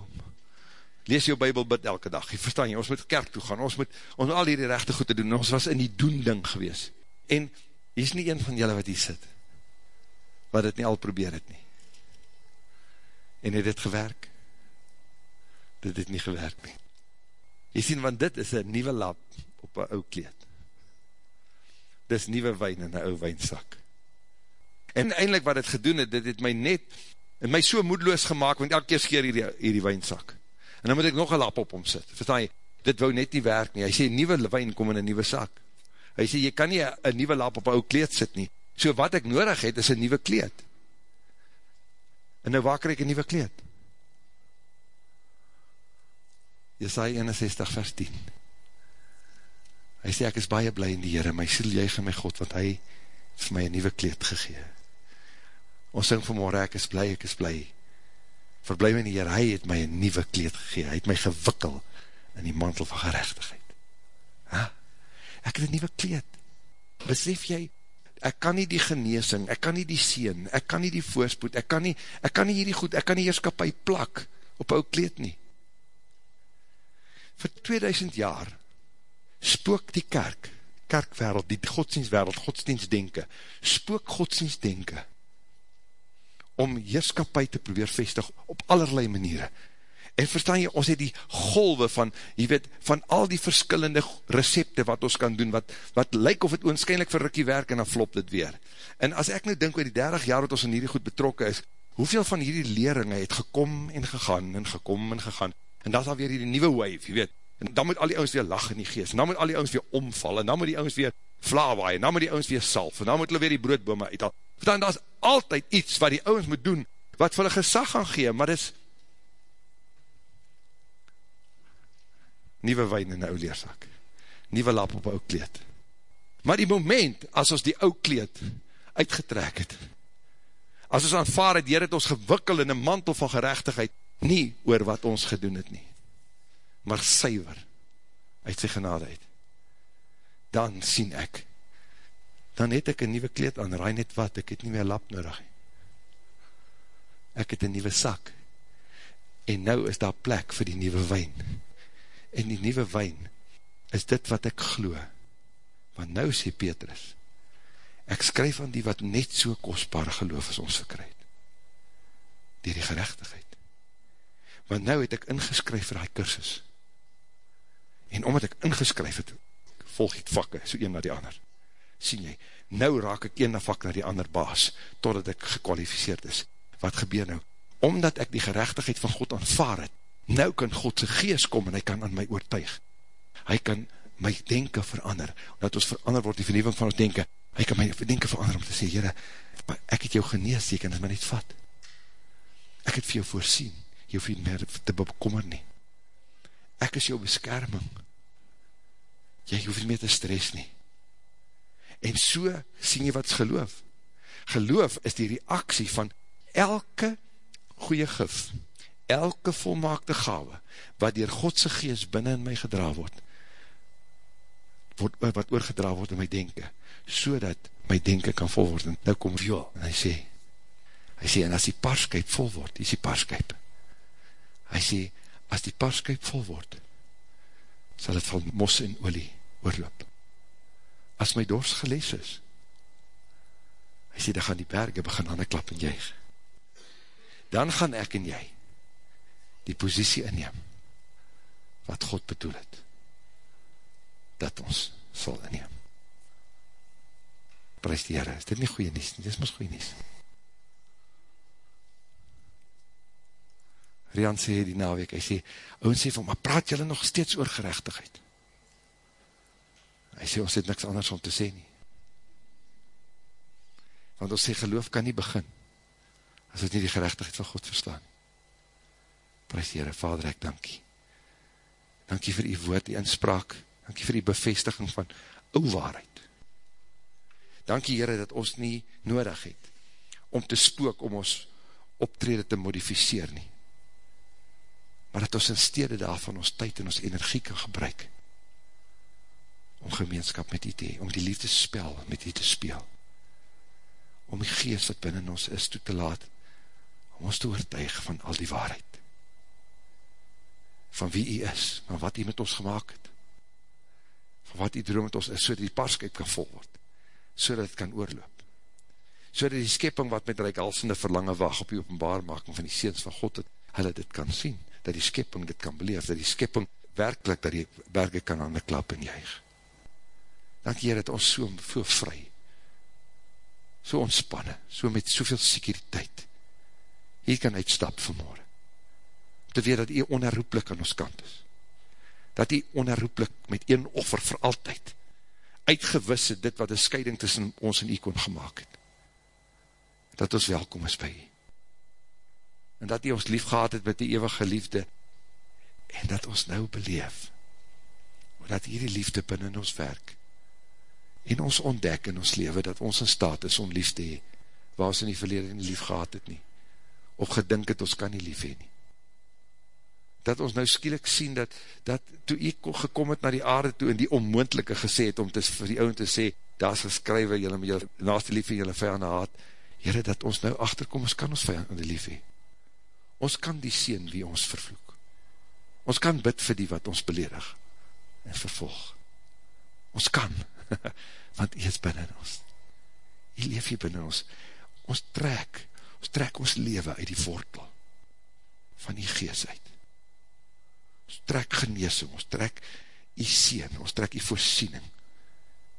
lees jou bybel bid elke dag, jy verstaan jy, ons moet kerk toe gaan, ons moet, ons moet al hierdie rechte goed te doen, ons was in die doen ding gewees, en, hier is nie een van julle wat hier sit, wat het nie al probeer het nie, en het dit gewerk? Dit het nie gewerk nie. Jy sien, want dit is een nieuwe lap op een ou kleed. Dit is nieuwe wijn in een ou wijnsak. En eindelijk wat het gedoen het, dit het my net, en my so moedloos gemaakt, want elke keer skeer hierdie, hierdie wijnsak. En dan moet ek nog een lap op hom sit. Verstaan jy, dit wou net nie werk nie. Hy sê, nieuwe wijn kom in een nieuwe sak. Hy sê, jy kan nie een nieuwe lap op een ou kleed sit nie. So wat ek nodig het, is een nieuwe kleed. En nou waar krijg ek een nieuwe kleed? Jesaja 61 vers 10 Hy sê ek is baie blij in die Heere, my siel juig in my God, want hy vir my een nieuwe kleed gegee. Ons sing vanmorgen, ek is blij, ek is blij. Verblij my in die Heere, hy het my een nieuwe kleed gegee, hy het my gewikkel in die mantel van gerechtigheid. Ha? Ek het een nieuwe kleed. Besef jy, ek kan nie die geneesing, ek kan nie die seen, ek kan nie die voorspoed, ek kan nie, ek kan nie hierdie goed, ek kan nie heerskapie plak op ou kleed nie. Voor 2000 jaar spook die kerk, kerkwereld, die godsdienstwereld, godsdienstdenke, spook godsdienstdenke om heerskapie te probeer vestig op allerlei maniere. En verstaan jy, ons het die golwe van, jy weet, van al die verskillende recepte wat ons kan doen, wat, wat lyk of het oonskynlik vir Rikkie werk en dan flop dit weer. En as ek nou dink oor die 30 jaar wat ons in hierdie goed betrokken is, hoeveel van hierdie leringe het gekom en gegaan en gekom en gegaan, en dat is alweer hierdie nieuwe wave, jy weet, en dan moet al die ouwens weer lach in die geest, en dan moet al die ouwens weer omval, en dan moet die ouwens weer vlaawaai, en dan moet die ouwens weer salf, en dan moet hulle weer die broodbome uithaal. Dan daar is altyd iets wat die ouwens moet doen, wat vir hulle gesag gaan gee, maar dit is nieuwe wijn in een ou leersak, nieuwe lap op een ou kleed, Maar die moment, as ons die ou kleed uitgetrek het, as ons aanvaar het, Heer het ons gewikkel in een mantel van gerechtigheid, nie oor wat ons gedoen het nie, maar syver, uit sy genade uit, dan sien ek, dan het ek een nieuwe kleed aan, raai net wat, ek het nie meer lap nodig, ek het een nieuwe sak, en nou is daar plek vir die nieuwe wijn, en die nieuwe wijn, is dit wat ek gloe, want nou sê Petrus, ek skryf aan die wat net so kostbare geloof as ons verkryt, dier die gerechtigheid, want nou het ek ingeskryf vir die kursus, en omdat ek ingeskryf het, volg ek vakke, so een na die ander, sien jy, nou raak ek een na vak na die ander baas, totdat ek gekwalificeerd is, wat gebeur nou, omdat ek die gerechtigheid van God aanvaar het, nou kan Godse geest kom en hy kan aan my oortuig, hy kan my denken verander, omdat ons verander word, die vernieuwing van ons denken, hy kan my denken verander om te sê, Heere, ek het jou genees, jy kan het my niet vat, ek het vir jou voorsien, jy hoef nie meer te bekommer nie, ek is jou beskerming, jy hoef nie meer te stress nie, en so sien jy wat is geloof, geloof is die reaksie van elke goeie gif, elke volmaakte gave, wat dier Godse geest binnen in my gedra word, word, wat oorgedra word in my denken, so dat my denken kan vol word, en nou kom Joel, en hy sê, hy sê, en as die parskuip vol word, is die parskuip, hy sê, as die parskuip vol word, sal het van mos en olie oorloop, as my dors gelees is, hy sê, dan gaan die berge begin aan die klap en juig, dan gaan ek en jy, die posiesie inneem, wat God bedoel het, dat ons sal inneem. Prijs die Heere, is dit nie goeie nies? Dit is ons goeie nies. Rian sê die naweek, hy sê, ouwens sê van, maar praat jylle nog steeds oor gerechtigheid? Hy sê, ons het niks anders om te sê nie. Want ons sê, geloof kan nie begin, as ons nie die gerechtigheid van God verstaan. Prijs die Heere, Vader, ek dankie. Dankie vir die woord, die inspraak, Dankie vir die bevestiging van ou waarheid. Dankie Heere dat ons nie nodig het om te spook om ons optrede te modificeer nie. Maar dat ons in stede daarvan ons tyd en ons energie kan gebruik om gemeenskap met u te hee, om die liefde spel met u te speel. Om die geest wat binnen ons is toe te laat, om ons te oortuig van al die waarheid. Van wie u is, van wat u met ons gemaakt het van wat die droom met ons is, so die parskuip kan vol word, so het kan oorloop, so die skepping wat met reikhalsende verlange wacht op die openbaarmaking van die seens van God, het, hulle dit kan sien, dat die skepping dit kan beleef, dat die skepping werkelijk, dat die berge kan aan die klap en juig. Dank Heer, dat ons so, so vry, so ontspanne, so met soveel sekuriteit, hier kan uitstap vanmorgen, te weet dat hy onherroeplik aan ons kant is, dat hy onherroeplik met een offer vir altyd uitgewisse dit wat die scheiding tussen ons en hy kon gemaakt het. Dat ons welkom is by hy. En dat hy ons lief gehad het met die eeuwige liefde. En dat ons nou beleef dat hier die liefde binnen ons werk en ons ontdek in ons leven dat ons in staat is om lief te hee waar ons in die verlede nie lief gehad het nie. Of gedink het ons kan nie lief hee nie. Dat ons nou skielik sien, dat, dat toe ek gekom het na die aarde toe, en die onmoendelike gesê het, om te, vir die ouwe te sê, daar is geskrywe, jylle met jylle naaste liefde, jylle vijande haat, Heere, dat ons nou achterkom, ons kan ons vijande liefde, ons kan die sien wie ons vervloek, ons kan bid vir die wat ons beledig, en vervolg, ons kan, *laughs* want hy is binnen ons, hy leef hier binnen ons, ons trek, ons trek ons leven uit die wortel, van die gees uit, ons trek geneesing, ons trek die seen, ons trek die voorsiening,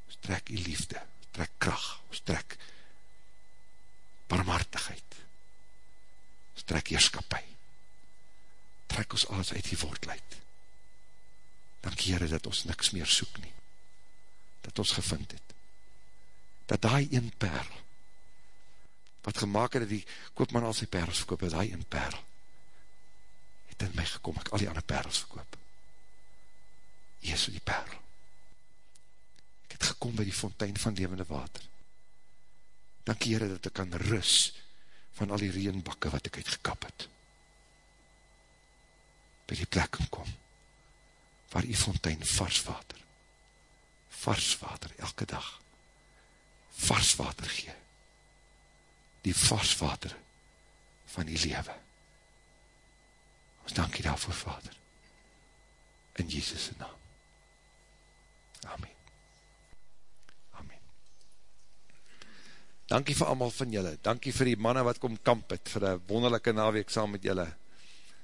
ons trek die liefde, ons trek kracht, ons trek barmhartigheid, trek heerskapie, trek ons alles uit die woordleid. Dank Heere dat ons niks meer soek nie, dat ons gevind het, dat die een perl, wat gemaakt het, dat die koopman al sy perls verkoop, dat die een perl, het in my gekom, ek al die ander perls verkoop. Is die perl. Ek het gekom by die fontein van levende water. Dankie Heere dat ek kan rus van al die reenbakke wat ek uitgekap het. By die plek kom, waar die fontein vars water, vars water elke dag, vars water gee, die vars water van die lewe. Ons dankie daarvoor, Vader, in Jesus' naam. Amen. Dankie vir allemaal van julle. Dankie vir die manne wat kom kamp het, vir die wonderlijke naweek saam met julle.